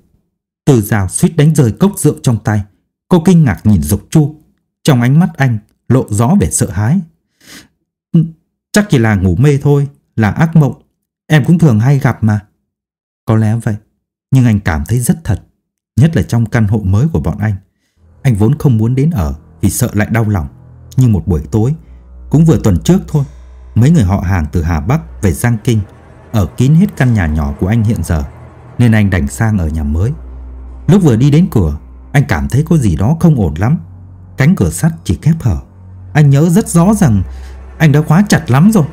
S1: Từ rào suýt đánh rơi cốc rượu trong tay. Cô kinh ngạc nhìn Dục Chu. Trong ánh mắt anh lộ rõ vẻ sợ hãi. Chắc chỉ là ngủ mê thôi, là ác mộng. Em cũng thường hay gặp mà. Có lẽ vậy, nhưng anh cảm thấy rất thật. Nhất là trong căn hộ mới của bọn anh. Anh vốn không muốn đến ở vì sợ lại đau lòng. Nhưng một buổi tối, cũng vừa tuần trước thôi, mấy người họ hàng từ Hà Bắc về Giang Kinh ở kín hết căn nhà nhỏ của anh hiện giờ, nên anh đành sang ở nhà mới. Lúc vừa đi đến cửa, anh cảm thấy có gì đó không ổn lắm. Cánh cửa sắt chỉ khép hở. Anh nhớ rất rõ rằng anh đã khóa chặt lắm rồi.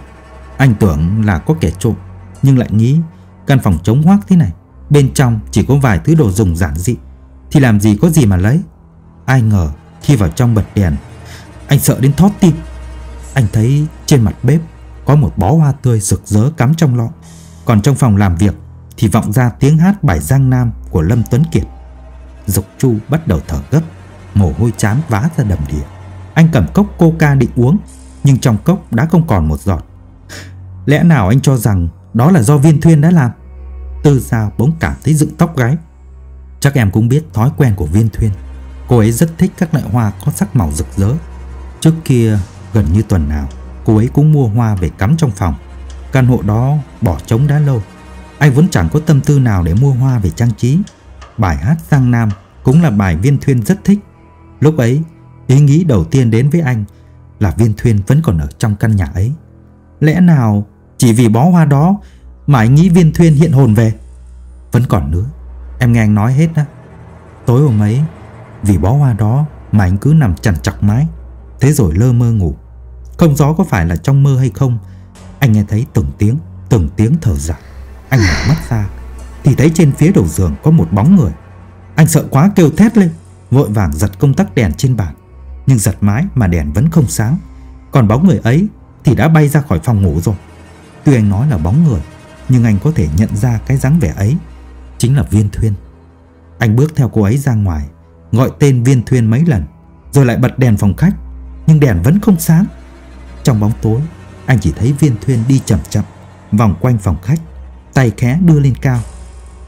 S1: Anh tưởng là có kẻ trộm, nhưng lại nghĩ căn phòng trống hoác thế này, bên trong chỉ có vài thứ đồ dùng giản dị, thì làm gì có gì mà lấy. Ai ngờ khi vào trong bật đèn, anh sợ đến thót tim. Anh thấy trên mặt bếp có một bó hoa tươi rực rỡ cắm trong lọ. Còn trong phòng làm việc thì vọng ra tiếng hát bài Giang Nam của Lâm Tuấn Kiệt. Dục Chu bắt đầu thở gấp, mồ hôi chán vá ra đầm đìa. Anh cầm cốc coca định uống, nhưng trong cốc đã không còn một giọt. Lẽ nào anh cho rằng đó là do viên thuyên đã làm? Tư Giao bỗng cảm thấy dựng tóc gáy. Chắc em cũng biết thói quen của viên thuyên. Cô ấy rất thích các loại hoa có sắc màu rực rỡ. Trước kia, gần như tuần nào, cô ấy cũng mua hoa về cắm trong phòng. Căn hộ đó bỏ trống đã lâu. Anh vẫn chẳng có tâm tư nào để mua hoa về trang trí. Bài hát Giang Nam cũng là bài Viên Thuyên rất thích. Lúc ấy, ý nghĩ đầu tiên đến với anh là Viên Thuyên vẫn còn ở trong căn nhà ấy. Lẽ nào chỉ vì bó hoa đó mà anh nghĩ Viên Thuyên hiện hồn về? Vẫn còn nữa, em nghe anh nói hết á. Tối hôm ấy, vì bó hoa đó mà anh cứ nằm chằn chọc mái, thế rồi lơ mơ ngủ. Không rõ có phải là trong mơ hay không, anh nghe thấy từng tiếng, từng tiếng thở dài. Anh mở mắt ra thì thấy trên phía đầu giường có một bóng người. Anh sợ quá kêu thét lên, vội vàng giật công tắc đèn trên bàn. Nhưng giật mái mà đèn vẫn không sáng. Còn bóng người ấy thì đã bay ra khỏi phòng ngủ rồi. Tuy anh nói là bóng người, nhưng anh có thể nhận ra cái dáng vẻ ấy. Chính là Viên Thuyên. Anh bước theo cô ấy ra ngoài, gọi tên Viên Thuyên mấy lần, rồi lại bật đèn phòng khách, nhưng đèn vẫn không sáng. Trong bóng tối, anh chỉ thấy Viên Thuyên đi chậm chậm vòng quanh phòng khách, tay khẽ đưa lên cao.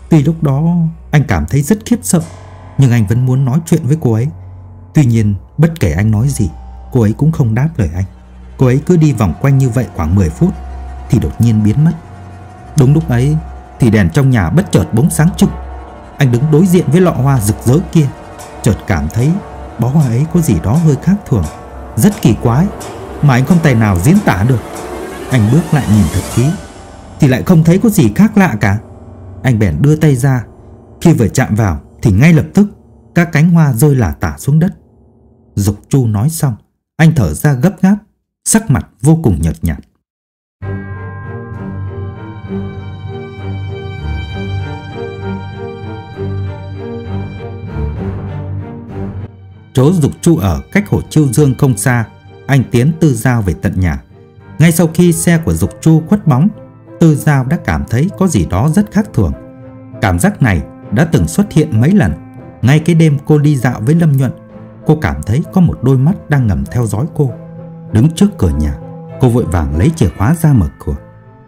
S1: Tuy lúc đó anh cảm thấy rất khiếp sợ Nhưng anh vẫn muốn nói chuyện với cô ấy. Tuy nhiên bất kể anh nói gì Cô ấy cũng không đáp lời anh. Cô ấy cứ đi vòng quanh như vậy khoảng 10 phút. Thì đột nhiên biến mất. Đúng lúc ấy, Thì đèn trong nhà bất chợt bóng sáng trưng. Anh đứng đối diện với lọ hoa rực rỡ kia, Chợt cảm thấy bó hoa ấy có gì đó hơi khác thường, Rất kỳ quái, Mà anh không tài nào diễn tả được. Anh bước lại nhìn thật kỹ, Thì lại không thấy có gì khác lạ cả. Anh bèn đưa tay ra, Khi vừa chạm vào, thì ngay lập tức, Các cánh hoa rơi lả tả xuống đất. Dục chu nói xong, Anh thở ra gấp gáp, Sắc mặt vô cùng nhợt nhạt. Chỗ Dục Chu ở cách hồ Chiêu Dương không xa, anh tiến Tư Giao về tận nhà. Ngay sau khi xe của Dục Chu khuất bóng, Tư Giao đã cảm thấy có gì đó rất khác thường. Cảm giác này đã từng xuất hiện mấy lần. Ngay cái đêm cô đi dạo với Lâm Nhuận, cô cảm thấy có một đôi mắt đang ngầm theo dõi cô. Đứng trước cửa nhà, cô vội vàng lấy chìa khóa ra mở cửa.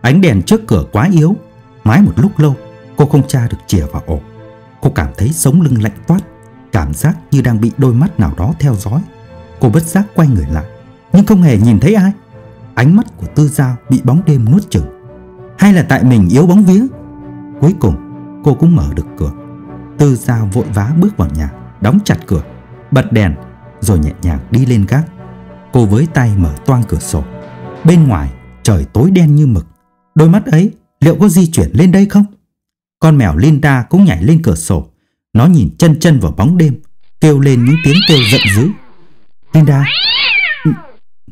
S1: Ánh đèn trước cửa quá yếu, mãi một lúc lâu, cô không tra được chìa vào ổ. Cô cảm thấy sống lưng lạnh toát Cảm giác như đang bị đôi mắt nào đó theo dõi. Cô bất giác quay người lại, Nhưng không hề nhìn thấy ai. Ánh mắt của tư giao bị bóng đêm nuốt chửng. Hay là tại mình yếu bóng vía? Cuối cùng, cô cũng mở được cửa. Tư giao vội vã bước vào nhà, Đóng chặt cửa, Bật đèn, Rồi nhẹ nhàng đi lên gác. Cô với tay mở toang cửa sổ. Bên ngoài, trời tối đen như mực. Đôi mắt ấy liệu có di chuyển lên đây không? Con mèo Linda cũng nhảy lên cửa sổ nó nhìn chân chân vào bóng đêm, Kêu lên những tiếng kêu giận dữ. Linda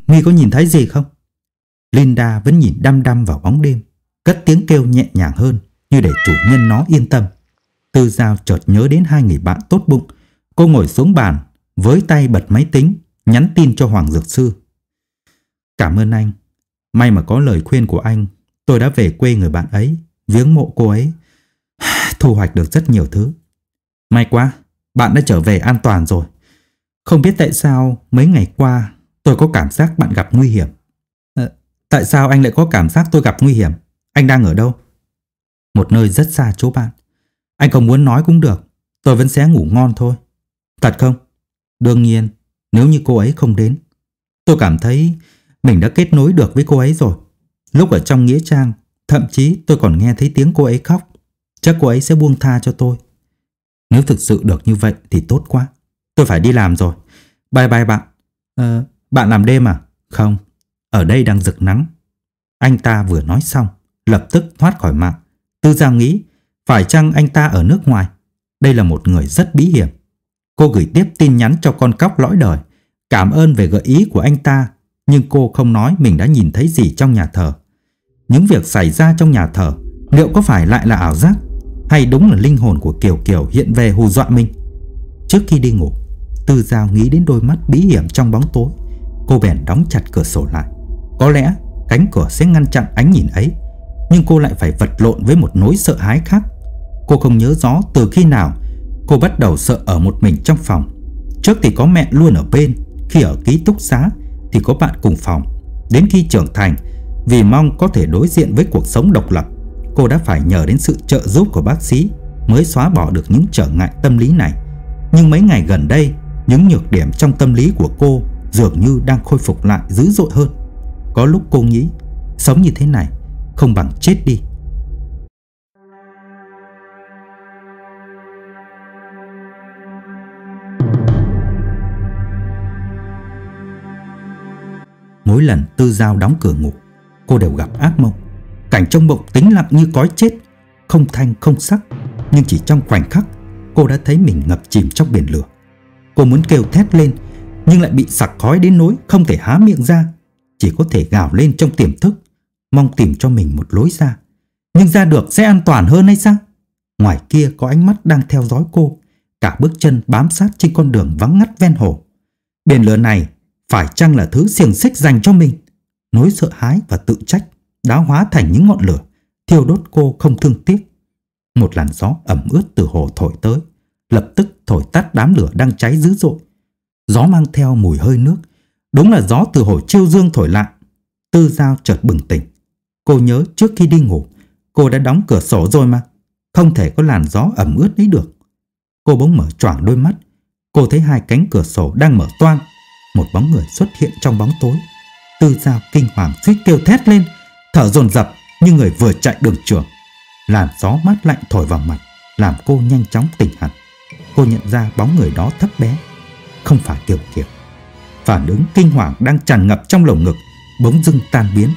S1: Nghi có nhìn thấy gì không? Linda vẫn nhìn đăm đăm vào bóng đêm, Cất tiếng kêu nhẹ nhàng hơn Như để chủ nhân nó yên tâm. Tư Giao chợt nhớ đến hai người bạn tốt bụng. Cô ngồi xuống bàn, Với tay bật máy tính, Nhắn tin cho Hoàng Dược Sư. Cảm ơn anh. May mà có lời khuyên của anh, Tôi đã về quê người bạn ấy, Viếng mộ cô ấy. [SIGHS] Thu hoạch được rất nhiều thứ. May quá, bạn đã trở về an toàn rồi. Không biết tại sao mấy ngày qua tôi có cảm giác bạn gặp nguy hiểm. À, tại sao anh lại có cảm giác tôi gặp nguy hiểm? Anh đang ở đâu? Một nơi rất xa chỗ bạn. Anh không muốn nói cũng được. Tôi vẫn sẽ ngủ ngon thôi. Thật không? Đương nhiên, nếu như cô ấy không đến. Tôi cảm thấy mình đã kết nối được với cô ấy rồi. Lúc ở trong Nghĩa Trang, thậm chí tôi còn nghe thấy tiếng cô ấy khóc. Chắc cô ấy sẽ buông tha cho tôi. Nếu thực sự được như vậy thì tốt quá. Tôi phải đi làm rồi. Bye bye bạn. Ờ, bạn làm đêm à? Không, ở đây đang rực nắng. Anh ta vừa nói xong, lập tức thoát khỏi mạng. Tư Giao nghĩ, phải chăng anh ta ở nước ngoài? Đây là một người rất bí hiểm. Cô gửi tiếp tin nhắn cho con cóc lõi đời, cảm ơn về gợi ý của anh ta, nhưng cô không nói mình đã nhìn thấy gì trong nhà thờ. Những việc xảy ra trong nhà thờ, liệu có phải lại là ảo giác? Hay đúng là linh hồn của Kiều Kiều hiện về hù dọa mình. Trước khi đi ngủ, Tư Giao nghĩ đến đôi mắt bí hiểm trong bóng tối. Cô bèn đóng chặt cửa sổ lại. Có lẽ cánh cửa sẽ ngăn chặn ánh nhìn ấy, nhưng cô lại phải vật lộn với một nỗi sợ hãi khác. Cô không nhớ rõ từ khi nào cô bắt đầu sợ ở một mình trong phòng. Trước thì có mẹ luôn ở bên, khi ở ký túc xá thì có bạn cùng phòng. Đến khi trưởng thành, vì mong có thể đối diện với cuộc sống độc lập cô đã phải nhờ đến sự trợ giúp của bác sĩ mới xóa bỏ được những trở ngại tâm lý này. Nhưng mấy ngày gần đây, những nhược điểm trong tâm lý của cô dường như đang khôi phục lại dữ dội hơn. Có lúc cô nghĩ, sống như thế này không bằng chết đi. Mỗi lần Tư Giao đóng cửa ngủ, cô đều gặp ác mộng. Cảnh trong mộng tĩnh lặng như cói chết, Không thanh không sắc. Nhưng chỉ trong khoảnh khắc, Cô đã thấy mình ngập chìm trong biển lửa. Cô muốn kêu thét lên, Nhưng lại bị sặc khói đến nỗi không thể há miệng ra, Chỉ có thể gào lên trong tiềm thức, Mong tìm cho mình một lối ra. Nhưng ra được sẽ an toàn hơn hay sao? Ngoài kia có ánh mắt đang theo dõi cô, Cả bước chân bám sát trên con đường vắng ngắt ven hồ. Biển lửa này Phải chăng là thứ xiềng xích dành cho mình? Nỗi sợ hãi và tự trách đã hóa thành những ngọn lửa, thiêu đốt cô không thương tiếc. Một làn gió ẩm ướt từ hồ thổi tới, lập tức thổi tắt đám lửa đang cháy dữ dội. Gió mang theo mùi hơi nước, đúng là gió từ hồ chiêu dương thổi lại. Tư Giao chợt bừng tỉnh. Cô nhớ trước khi đi ngủ, cô đã đóng cửa sổ rồi mà, không thể có làn gió ẩm ướt ấy được. Cô bỗng mở choàng đôi mắt, cô thấy hai cánh cửa sổ đang mở toang, một bóng người xuất hiện trong bóng tối. Tư Giao kinh hoàng suýt kêu thét lên, thở dồn dập như người vừa chạy đường trường. Làn gió mát lạnh thổi vào mặt Làm cô nhanh chóng tỉnh hẳn. Cô nhận ra bóng người đó thấp bé Không phải Kiều Kiều Phản ứng kinh hoàng đang tràn ngập trong lồng ngực Bỗng dưng tan biến.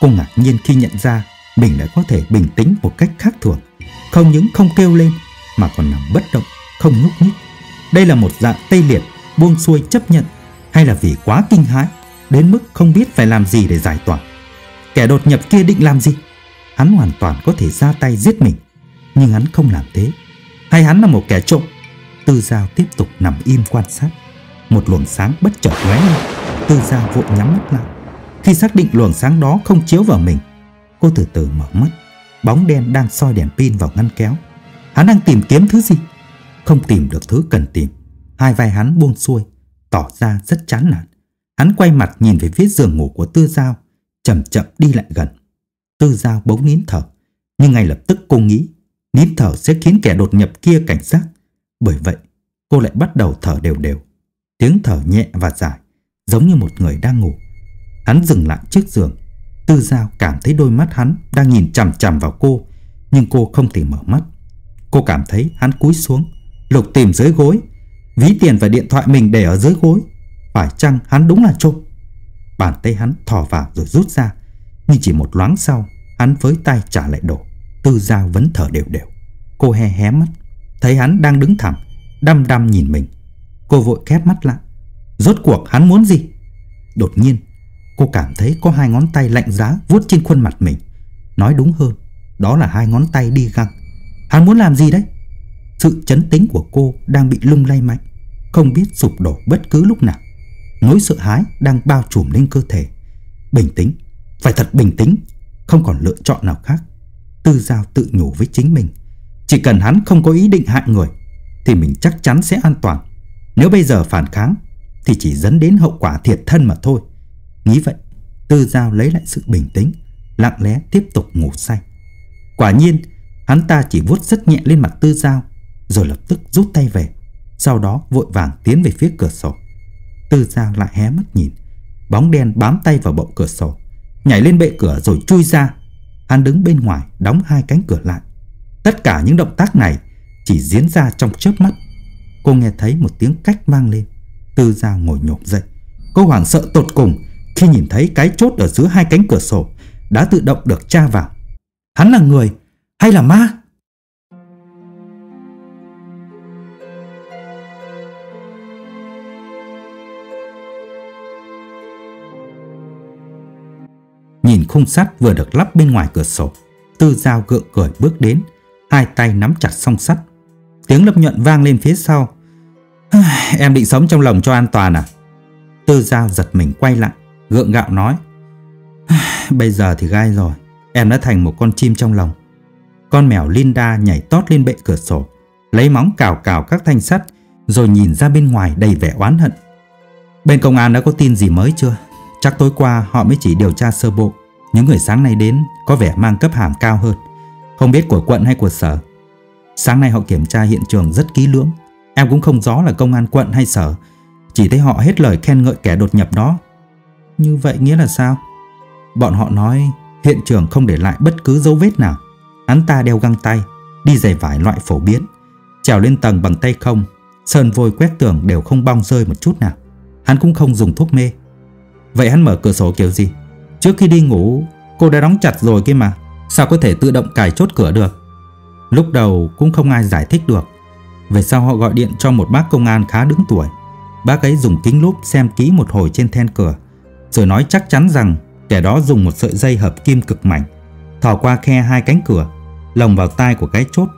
S1: Cô ngạc nhiên khi nhận ra Mình đã có thể bình tĩnh một cách khác thường. Không những không kêu lên Mà còn nằm bất động, không nhúc nhích. Đây là một dạng tê liệt Buông xuôi chấp nhận Hay là vì quá kinh hãi Đến mức không biết phải làm gì để giải tỏa. Kẻ đột nhập kia định làm gì? Hắn hoàn toàn có thể ra tay giết mình, Nhưng hắn không làm thế. Hay hắn là một kẻ trộm? Tư Giao tiếp tục nằm im quan sát. Một luồng sáng bất chợt lóe lên. Tư Giao vội nhắm mắt lại. Khi xác định luồng sáng đó không chiếu vào mình, Cô từ từ mở mắt. Bóng đen đang soi đèn pin vào ngăn kéo. Hắn đang tìm kiếm thứ gì? Không tìm được thứ cần tìm. Hai vai hắn buông xuôi, Tỏ ra rất chán nản. Hắn quay mặt nhìn về phía giường ngủ của Tư Giao Chậm chậm đi lại gần. Tư Giao bỗng nín thở, Nhưng ngay lập tức cô nghĩ Nín thở sẽ khiến kẻ đột nhập kia cảnh giác. Bởi vậy, cô lại bắt đầu thở đều đều. Tiếng thở nhẹ và dài, Giống như một người đang ngủ. Hắn dừng lại trước giường. Tư Giao cảm thấy đôi mắt hắn đang nhìn chằm chằm vào cô, Nhưng cô không thể mở mắt. Cô cảm thấy hắn cúi xuống, Lục tìm dưới gối, Ví tiền và điện thoại mình để ở dưới gối. Phải chăng hắn đúng là trộm Bàn tay hắn thò vào rồi rút ra. Nhưng chỉ một loáng sau, Hắn với tay trả lại đồ. Tư Giao vẫn thở đều đều. Cô hé hé mắt. Thấy hắn đang đứng thẳng, Đăm đăm nhìn mình. Cô vội khép mắt lại. Rốt cuộc hắn muốn gì? Đột nhiên, cô cảm thấy có hai ngón tay lạnh giá vuốt trên khuôn mặt mình. Nói đúng hơn, Đó là hai ngón tay đi găng. Hắn muốn làm gì đấy? Sự chấn tĩnh của cô đang bị lung lay mạnh. Không biết sụp đổ bất cứ lúc nào. Nỗi sợ hãi đang bao trùm lên cơ thể. Bình tĩnh, Phải thật bình tĩnh, Không còn lựa chọn nào khác. Tư Giao tự nhủ với chính mình, Chỉ cần hắn không có ý định hại người, Thì mình chắc chắn sẽ an toàn. Nếu bây giờ phản kháng, Thì chỉ dẫn đến hậu quả thiệt thân mà thôi. Nghĩ vậy, Tư Giao lấy lại sự bình tĩnh, Lặng lẽ tiếp tục ngủ say. Quả nhiên, Hắn ta chỉ vuốt rất nhẹ lên mặt Tư Giao, Rồi lập tức rút tay về, Sau đó vội vàng tiến về phía cửa sổ. Tư Giao lại hé mắt nhìn. Bóng đen bám tay vào bậu cửa sổ. Nhảy lên bệ cửa rồi chui ra. Hắn đứng bên ngoài, đóng hai cánh cửa lại. Tất cả những động tác này Chỉ diễn ra trong chớp mắt. Cô nghe thấy một tiếng cách vang lên. Tư Giao ngồi nhổm dậy. Cô hoảng sợ tột cùng Khi nhìn thấy cái chốt ở giữa hai cánh cửa sổ Đã tự động được tra vào. Hắn là người hay là ma? Nhìn khung sắt vừa được lắp bên ngoài cửa sổ, Tư Giao gượng cười bước đến, Hai tay nắm chặt song sắt. Tiếng lâm nhuận vang lên phía sau. [SIGHS] Em định sống trong lòng cho an toàn à? Tư Giao giật mình quay lại, Gượng gạo nói. [SIGHS] Bây giờ thì gai rồi, Em đã thành một con chim trong lòng. Con mèo Linda nhảy tót lên bệ cửa sổ, Lấy móng cào cào các thanh sắt, Rồi nhìn ra bên ngoài đầy vẻ oán hận. Bên công an đã có tin gì mới chưa? Chắc tối qua họ mới chỉ điều tra sơ bộ. Những người sáng nay đến có vẻ mang cấp hàm cao hơn. Không biết của quận hay của sở. Sáng nay họ kiểm tra hiện trường rất kỹ lưỡng. Em cũng không rõ là công an quận hay sở. Chỉ thấy họ hết lời khen ngợi kẻ đột nhập đó. Như vậy nghĩa là sao? Bọn họ nói hiện trường không để lại bất cứ dấu vết nào. Hắn ta đeo găng tay, Đi giày vải loại phổ biến, Trèo lên tầng bằng tay không. Sơn vôi quét tường đều không bong rơi một chút nào. Hắn cũng không dùng thuốc mê. Vậy hắn mở cửa sổ kiểu gì? Trước khi đi ngủ, cô đã đóng chặt rồi kia mà. Sao có thể tự động cài chốt cửa được? Lúc đầu cũng không ai giải thích được. Về sau họ gọi điện cho một bác công an khá đứng tuổi. Bác ấy dùng kính lúp xem kỹ một hồi trên then cửa, Rồi nói chắc chắn rằng Kẻ đó dùng một sợi dây hợp kim cực mảnh Thò qua khe hai cánh cửa, Lồng vào tai của cái chốt.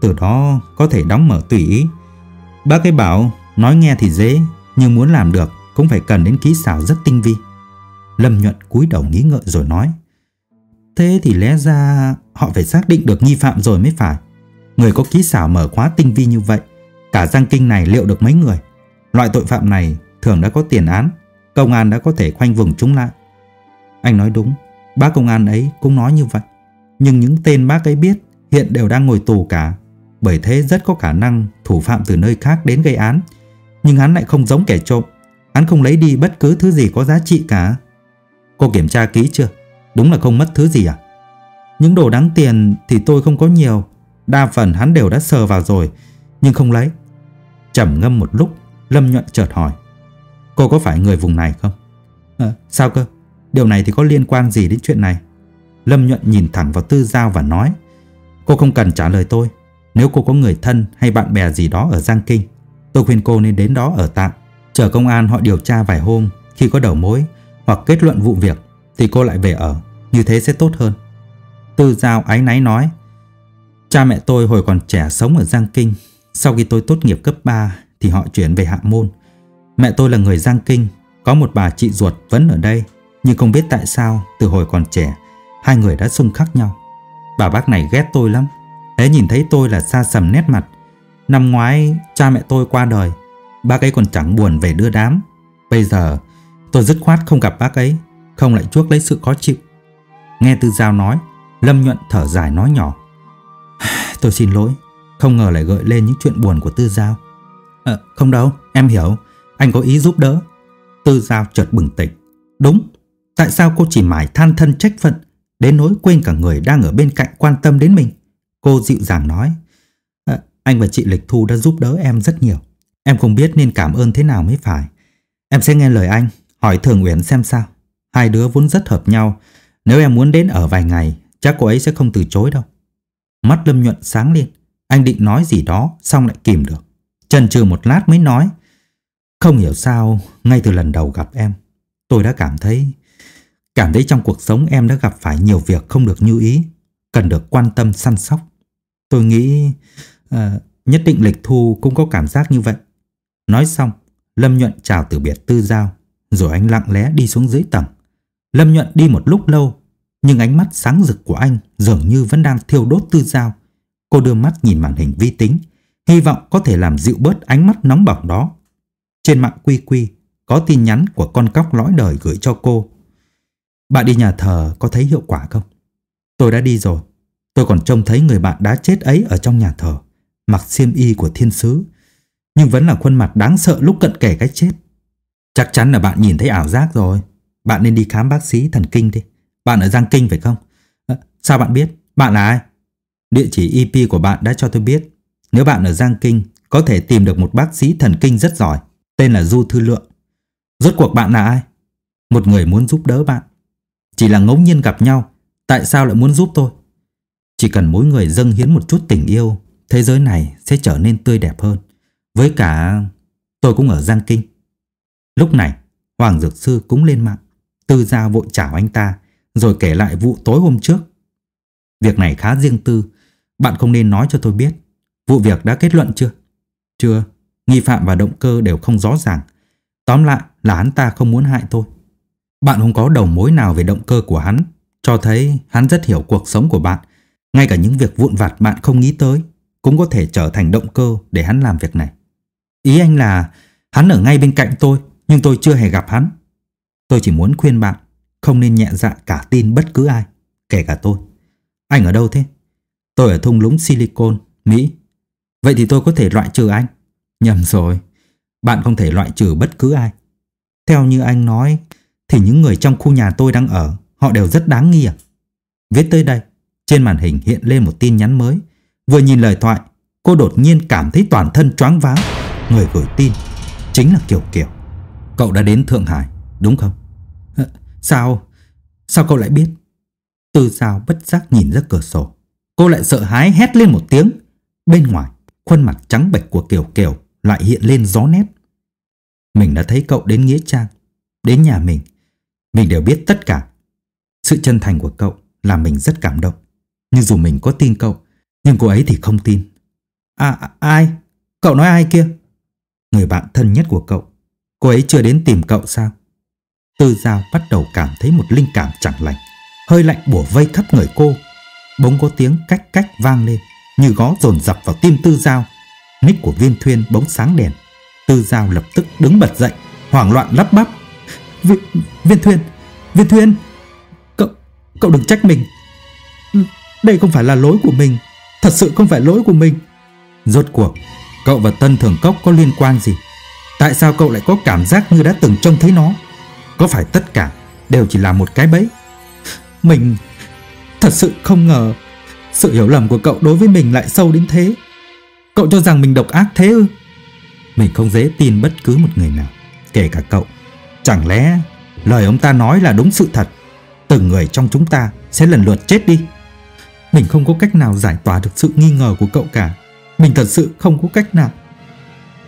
S1: Từ đó có thể đóng mở tùy ý. Bác ấy bảo, Nói nghe thì dễ, Nhưng muốn làm được cũng phải cần đến kỹ xảo rất tinh vi. Lâm Nhuận cúi đầu nghĩ ngợi rồi nói. Thế thì lẽ ra họ phải xác định được nghi phạm rồi mới phải. Người có kỹ xảo mở khóa tinh vi như vậy, cả Giang Kinh này liệu được mấy người? Loại tội phạm này thường đã có tiền án, công an đã có thể khoanh vùng chúng lại. Anh nói đúng, bác công an ấy cũng nói như vậy. Nhưng những tên bác ấy biết hiện đều đang ngồi tù cả. Bởi thế rất có khả năng thủ phạm từ nơi khác đến gây án. Nhưng hắn lại không giống kẻ trộm Hắn không lấy đi bất cứ thứ gì có giá trị cả Cô kiểm tra kỹ chưa Đúng là không mất thứ gì à những đồ đáng tiền thì tôi không có nhiều. Đa phần hắn đều đã sờ vào rồi, nhưng không lấy. Trầm ngâm một lúc, Lâm Nhuận chợt hỏi. Cô có phải người vùng này không? À, sao cơ? Điều này thì có liên quan gì đến chuyện này? Lâm Nhuận nhìn thẳng vào Tư Giao và nói. Cô không cần trả lời tôi. Nếu cô có người thân hay bạn bè gì đó ở Giang Kinh, tôi khuyên cô nên đến đó ở tạm. Chờ công an họ điều tra vài hôm, khi có đầu mối hoặc kết luận vụ việc thì cô lại về ở. Như thế sẽ tốt hơn. Tư Giao ái náy nói. Cha mẹ tôi hồi còn trẻ sống ở Giang Kinh. Sau khi tôi tốt nghiệp cấp 3 thì họ chuyển về Hạ Môn. Mẹ tôi là người Giang Kinh, có một bà chị ruột vẫn ở đây. Nhưng không biết tại sao từ hồi còn trẻ hai người đã xung khắc nhau. Bà bác này ghét tôi lắm. Thế nhìn thấy tôi là xa sầm nét mặt. Năm ngoái cha mẹ tôi qua đời. Bác ấy còn chẳng buồn về đưa đám. Bây giờ tôi dứt khoát không gặp bác ấy. Không lại chuốc lấy sự khó chịu. Nghe Tư Giao nói, Lâm Nhuận thở dài nói nhỏ. [SIGHS] Tôi xin lỗi, không ngờ lại gợi lên những chuyện buồn của Tư Giao. À, không đâu, em hiểu, anh có ý giúp đỡ. Tư Giao chợt bừng tỉnh. Đúng, tại sao cô chỉ mải than thân trách phận, đến nỗi quên cả người đang ở bên cạnh quan tâm đến mình? Cô dịu dàng nói. À, anh và chị Lịch Thu đã giúp đỡ em rất nhiều. Em không biết nên cảm ơn thế nào mới phải. Em sẽ nghe lời anh, hỏi Thường Uyển xem sao. Hai đứa vốn rất hợp nhau, nếu em muốn đến ở vài ngày, chắc cô ấy sẽ không từ chối đâu. Mắt Lâm Nhuận sáng lên, anh định nói gì đó xong lại kìm được. Chần chừ một lát mới nói. Không hiểu sao, ngay từ lần đầu gặp em, tôi đã cảm thấy... Cảm thấy trong cuộc sống em đã gặp phải nhiều việc không được như ý, cần được quan tâm săn sóc. Tôi nghĩ uh, nhất định Lịch Thu cũng có cảm giác như vậy. Nói xong, Lâm Nhuận chào từ biệt Tư Giao, rồi anh lặng lẽ đi xuống dưới tầng. Lâm Nhuận đi một lúc lâu, nhưng ánh mắt sáng rực của anh dường như vẫn đang thiêu đốt tư dao. Cô đưa mắt nhìn màn hình vi tính, hy vọng có thể làm dịu bớt ánh mắt nóng bỏng đó. Trên mạng quy quy, có tin nhắn của con cóc lõi đời gửi cho cô. Bạn đi nhà thờ có thấy hiệu quả không? Tôi đã đi rồi. Tôi còn trông thấy người bạn đã chết ấy ở trong nhà thờ, mặc xiêm y của thiên sứ, nhưng vẫn là khuôn mặt đáng sợ lúc cận kề cái chết. Chắc chắn là bạn nhìn thấy ảo giác rồi. Bạn nên đi khám bác sĩ thần kinh đi. Bạn ở Giang Kinh phải không? À, sao bạn biết? Bạn là ai? Địa chỉ IP của bạn đã cho tôi biết. Nếu bạn ở Giang Kinh, có thể tìm được một bác sĩ thần kinh rất giỏi, tên là Du Thư Lượng. Rốt cuộc bạn là ai? Một người muốn giúp đỡ bạn. Chỉ là ngẫu nhiên gặp nhau, tại sao lại muốn giúp tôi? Chỉ cần mỗi người dâng hiến một chút tình yêu, thế giới này sẽ trở nên tươi đẹp hơn. Với cả, tôi cũng ở Giang Kinh. Lúc này, Hoàng Dược Sư cũng lên mạng. Tư Gia vội chào anh ta, rồi kể lại vụ tối hôm trước. Việc này khá riêng tư, bạn không nên nói cho tôi biết. Vụ việc đã kết luận chưa? Chưa, nghi phạm và động cơ đều không rõ ràng. Tóm lại là hắn ta không muốn hại tôi. Bạn không có đầu mối nào về động cơ của hắn, cho thấy hắn rất hiểu cuộc sống của bạn. Ngay cả những việc vụn vặt bạn không nghĩ tới, cũng có thể trở thành động cơ để hắn làm việc này. Ý anh là hắn ở ngay bên cạnh tôi, nhưng tôi chưa hề gặp hắn. Tôi chỉ muốn khuyên bạn không nên nhẹ dạ cả tin bất cứ ai, kể cả tôi. Anh ở đâu thế? Tôi ở thung lũng Silicon, Mỹ. Vậy thì tôi có thể loại trừ anh. Nhầm rồi, bạn không thể loại trừ bất cứ ai. Theo như anh nói, thì những người trong khu nhà tôi đang ở, họ đều rất đáng nghi à? Viết tới đây, trên màn hình hiện lên một tin nhắn mới. Vừa nhìn lời thoại, cô đột nhiên cảm thấy toàn thân choáng váng. Người gửi tin chính là Kiều Kiều. Cậu đã đến Thượng Hải, đúng không? Ờ, sao? Sao cậu lại biết? Từ sao bất giác nhìn ra cửa sổ. Cô lại sợ hãi hét lên một tiếng. Bên ngoài, khuôn mặt trắng bệch của Kiều Kiều lại hiện lên gió nét. Mình đã thấy cậu đến Nghĩa Trang, đến nhà mình. Mình đều biết tất cả. Sự chân thành của cậu làm mình rất cảm động. Nhưng dù mình có tin cậu, nhưng cô ấy thì không tin. À ai? Cậu nói ai kia? Người bạn thân nhất của cậu. Cô ấy chưa đến tìm cậu sao? Tư Giao bắt đầu cảm thấy một linh cảm chẳng lành. Hơi lạnh bủa vây khắp người cô. Bỗng có tiếng cách cách vang lên, như gó dồn dập vào tim Tư Giao. Nick của viên thuyên bỗng sáng đèn. Tư Giao lập tức đứng bật dậy, hoảng loạn lắp bắp. Vi viên thuyên, viên thuyên, cậu, cậu đừng trách mình. Đây không phải là lỗi của mình, thật sự không phải lỗi của mình. Rốt cuộc, cậu và Tân Thường Cốc có liên quan gì? Tại sao cậu lại có cảm giác như đã từng trông thấy nó? Có phải tất cả đều chỉ là một cái bẫy? Mình...
S2: Thật sự không ngờ Sự hiểu lầm của cậu đối với mình lại sâu đến thế. Cậu cho rằng mình độc ác thế ư?
S1: Mình không dễ tin bất cứ một người nào, Kể cả cậu. Chẳng lẽ lời ông ta nói là đúng sự thật? Từng người trong chúng ta sẽ lần lượt chết đi.
S2: Mình không có cách nào giải tỏa được sự nghi ngờ của cậu cả. Mình thật sự không có cách nào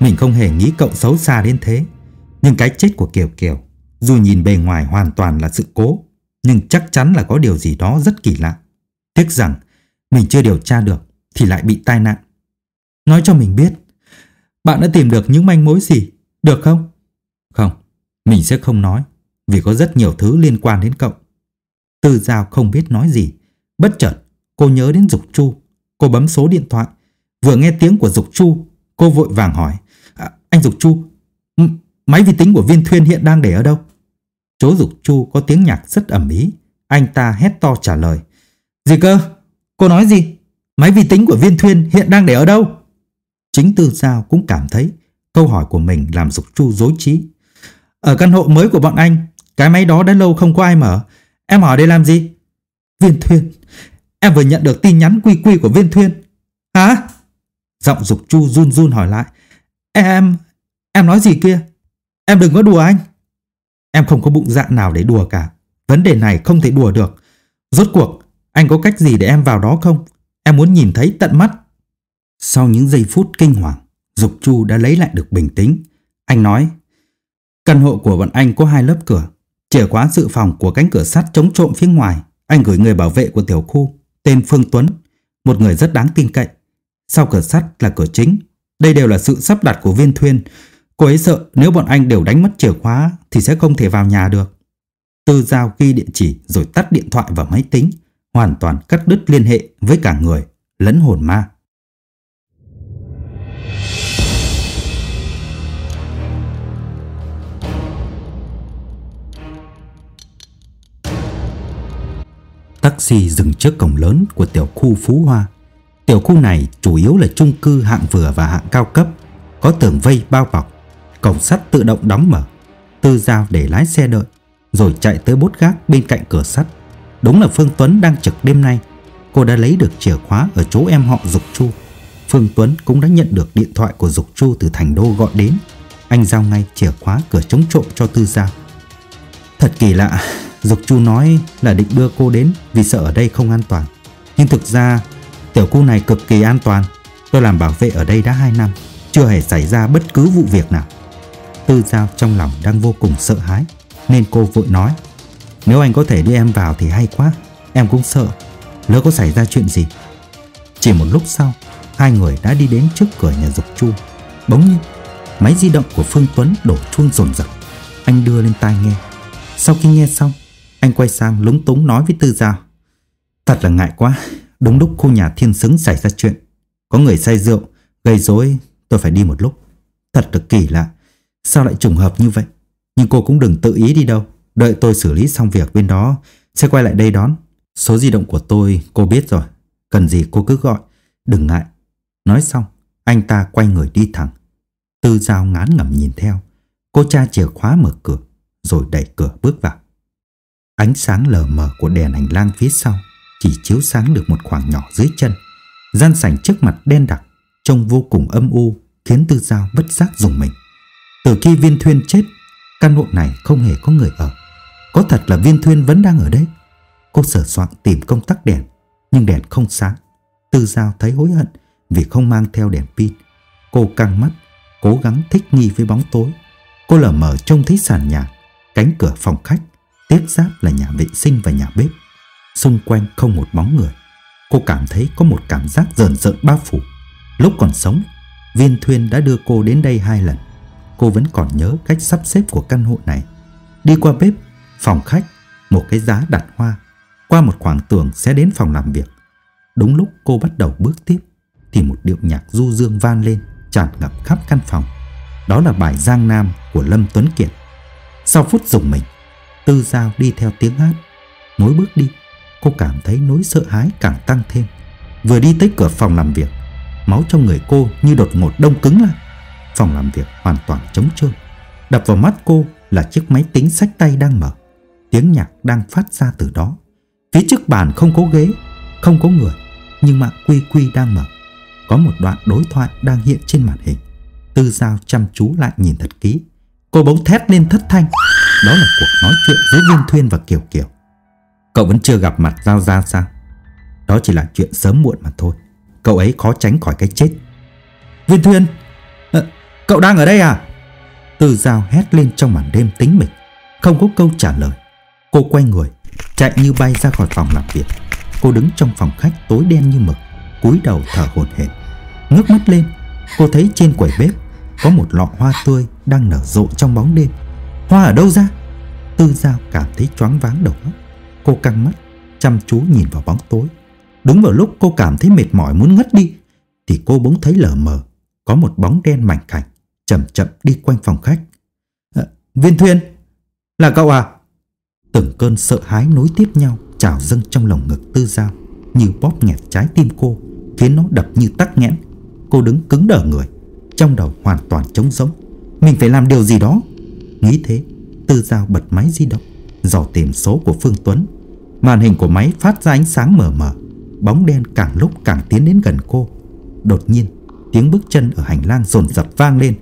S1: mình không hề nghĩ cậu xấu xa đến thế. Nhưng cái chết của Kiều Kiều, Dù nhìn bề ngoài hoàn toàn là sự cố, Nhưng chắc chắn là có điều gì đó rất kỳ lạ. Tiếc rằng, Mình chưa điều tra được Thì lại bị tai nạn.
S2: Nói cho mình biết, Bạn đã tìm được những manh mối gì? Được không?
S1: Không, Mình sẽ không nói, Vì có rất nhiều thứ liên quan đến cậu. Tư Giao không biết nói gì. Bất chợt, cô nhớ đến Dục Chu. Cô bấm số điện thoại. Vừa nghe tiếng của Dục Chu, Cô vội vàng hỏi anh Dục Chu Máy vi tính của viên thuyên hiện đang để ở đâu? Chố Dục Chu có tiếng nhạc rất ẩm ý. Anh ta hét to trả lời.
S2: Gì cơ? Cô nói gì? Máy vi tính của viên thuyên hiện đang để ở đâu?
S1: Chính Tư Giao cũng cảm thấy Câu hỏi của mình làm Dục Chu dối trí.
S2: Ở căn hộ mới của bọn anh, Cái máy đó đã lâu không có ai mở. Em hỏi đây làm gì? Viên thuyên. Em vừa nhận được tin nhắn quy quy của viên thuyên. Hả?
S1: Giọng Dục Chu run run hỏi lại.
S2: Em Em nói gì kia? Em đừng có đùa anh.
S1: Em không có bụng dạ nào để đùa cả. Vấn đề này không thể đùa được. Rốt cuộc, anh có cách gì để em vào đó không? Em muốn nhìn thấy tận mắt. Sau những giây phút kinh hoàng, Dục Chu đã lấy lại được bình tĩnh. Anh nói, Căn hộ của bọn anh có hai lớp cửa. Chìa khóa dự phòng của cánh cửa sắt chống trộm phía ngoài. Anh gửi người bảo vệ của tiểu khu, Tên Phương Tuấn, Một người rất đáng tin cậy. Sau cửa sắt là cửa chính. Đây đều là sự sắp đặt của viên thuyên. Cô ấy sợ nếu bọn anh đều đánh mất chìa khóa Thì sẽ không thể vào nhà được. Tư Giao ghi địa chỉ rồi tắt điện thoại và máy tính, Hoàn toàn cắt đứt liên hệ với cả người lẫn hồn ma. Taxi dừng trước cổng lớn của tiểu khu Phú Hoa. Tiểu khu này chủ yếu là chung cư hạng vừa và hạng cao cấp, có tường vây bao bọc, cổng sắt tự động đóng mở. Tư Giao để lái xe đợi, rồi chạy tới bốt gác bên cạnh cửa sắt. Đúng là Phương Tuấn đang trực đêm nay. Cô đã lấy được chìa khóa ở chỗ em họ Dục Chu. Phương Tuấn cũng đã nhận được điện thoại của Dục Chu từ thành đô gọi đến. Anh giao ngay chìa khóa cửa chống trộm cho Tư Giao. Thật kỳ lạ, Dục Chu nói là định đưa cô đến vì sợ ở đây không an toàn. Nhưng thực ra tiểu khu này cực kỳ an toàn. Tôi làm bảo vệ ở đây đã 2 năm, chưa hề xảy ra bất cứ vụ việc nào. Tư Giao trong lòng đang vô cùng sợ hãi nên cô vội nói Nếu anh có thể đưa em vào thì hay quá, em cũng sợ. Lỡ có xảy ra chuyện gì. Chỉ một lúc sau, hai người đã đi đến trước cửa nhà Dục Chu. Bỗng nhiên, máy di động của Phương Tuấn đổ chuông rồn rập. Anh đưa lên tai nghe. Sau khi nghe xong, anh quay sang lúng túng nói với Tư Giao. Thật là ngại quá, đúng lúc khu nhà thiên xứng xảy ra chuyện. Có người say rượu, gây rối, tôi phải đi một lúc. Thật là kỳ lạ, sao lại trùng hợp như vậy? Nhưng cô cũng đừng tự ý đi đâu, đợi tôi xử lý xong việc bên đó, sẽ quay lại đây đón. Số di động của tôi cô biết rồi, cần gì cô cứ gọi, đừng ngại. Nói xong, anh ta quay người đi thẳng. Tư dao ngán ngẩm nhìn theo, cô cha chìa khóa mở cửa, rồi đẩy cửa bước vào. Ánh sáng lờ mờ của đèn hành lang phía sau chỉ chiếu sáng được một khoảng nhỏ dưới chân. Gian sảnh trước mặt đen đặc, trông vô cùng âm u, khiến Tư Giao bất giác dùng mình. Từ khi viên thuyên chết, căn hộ này không hề có người ở. Có thật là viên thuyên vẫn đang ở đây? Cô sở soạn tìm công tắc đèn, nhưng đèn không sáng. Tư Giao thấy hối hận vì không mang theo đèn pin. Cô căng mắt, cố gắng thích nghi với bóng tối. Cô lờ mờ trông thấy sàn nhà, cánh cửa phòng khách Tiếp giáp là nhà vệ sinh và nhà bếp Xung quanh không một bóng người. Cô cảm thấy có một cảm giác rờn rợn bao phủ. Lúc còn sống Viên Thuyên đã đưa cô đến đây hai lần. Cô vẫn còn nhớ cách sắp xếp của căn hộ này. Đi qua bếp, phòng khách Một cái giá đặt hoa. Qua một khoảng tường sẽ đến phòng làm việc. Đúng lúc cô bắt đầu bước tiếp Thì một điệu nhạc du dương vang lên Tràn ngập khắp căn phòng. Đó là bài Giang Nam của Lâm Tuấn Kiệt. Sau phút dùng mình Tư Giao đi theo tiếng hát. Mỗi bước đi, cô cảm thấy nỗi sợ hãi càng tăng thêm. Vừa đi tới cửa phòng làm việc, máu trong người cô như đột ngột đông cứng lại. Phòng làm việc hoàn toàn trống trơn. Đập vào mắt cô là chiếc máy tính sách tay đang mở. Tiếng nhạc đang phát ra từ đó. Phía trước bàn không có ghế, không có người, nhưng mạng quy quy đang mở. Có một đoạn đối thoại đang hiện trên màn hình. Tư Giao chăm chú lại nhìn thật kỹ. Cô bỗng thét lên thất thanh. Đó là cuộc nói chuyện giữa Viên Thuyên và Kiều Kiều. Cậu vẫn chưa gặp mặt Giao Giao sao? Đó chỉ là chuyện sớm muộn mà thôi. Cậu ấy khó tránh khỏi cái chết.
S2: Viên Thuyên, à, cậu đang ở đây à?
S1: Tư Giao hét lên trong màn đêm tính mình. Không có câu trả lời. Cô quay người, chạy như bay ra khỏi phòng làm việc. Cô đứng trong phòng khách tối đen như mực, cúi đầu thở hổn hển. Ngước mắt lên, cô thấy trên quầy bếp có một lọ hoa tươi đang nở rộ trong bóng đêm. Hoa ở đâu ra? Tư Giao cảm thấy choáng váng đầu óc. Cô căng mắt, chăm chú nhìn vào bóng tối. Đúng vào lúc cô cảm thấy mệt mỏi muốn ngất đi, thì cô bỗng thấy lờ mờ, có một bóng đen mảnh khảnh, chậm chậm đi quanh phòng khách.
S2: À, Viên Thuyên, là cậu à?
S1: Từng cơn sợ hãi nối tiếp nhau trào dâng trong lồng ngực Tư Giao, như bóp nghẹt trái tim cô, khiến nó đập như tắc nghẽn. Cô đứng cứng đờ người, trong đầu hoàn toàn trống rỗng. Mình phải làm điều gì đó. Nghĩ thế, Tư Giao bật máy di động, dò tìm số của Phương Tuấn. Màn hình của máy phát ra ánh sáng mờ mờ, bóng đen càng lúc càng tiến đến gần cô. Đột nhiên, tiếng bước chân ở hành lang rồn rập vang lên.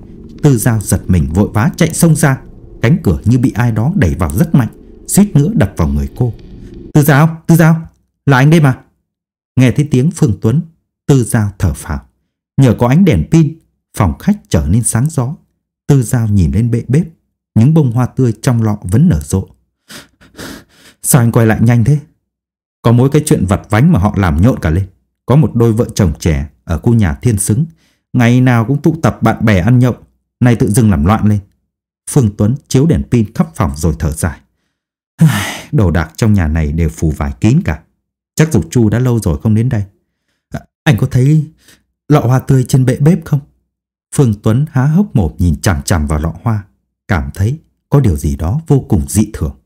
S1: Tư Giao giật mình vội vã chạy xông ra, cánh cửa như bị ai đó đẩy vào rất mạnh, suýt nữa đập vào người cô.
S2: Tư Giao, Tư Giao, là anh đây mà.
S1: Nghe thấy tiếng Phương Tuấn, Tư Giao thở phào. Nhờ có ánh đèn pin, phòng khách trở nên sáng gió. Tư Giao nhìn lên bệ bếp, những bông hoa tươi trong lọ vẫn nở rộ.
S2: Sao anh quay lại nhanh thế? Có mỗi cái chuyện vặt vánh mà họ làm nhộn cả lên. Có một đôi vợ chồng trẻ ở khu nhà thiên xứng, ngày nào cũng tụ tập bạn bè ăn nhậu, nay tự dưng làm loạn lên.
S1: Phương Tuấn chiếu đèn pin khắp phòng rồi thở dài. [SIGHS] Đồ đạc trong nhà này đều phủ vải kín cả. Chắc Dục Chu đã lâu rồi không đến đây.
S2: À, anh có thấy lọ hoa tươi trên bệ bếp không?
S1: Phương Tuấn há hốc mồm nhìn chằm chằm vào lọ hoa, cảm thấy có điều gì đó vô cùng dị thường.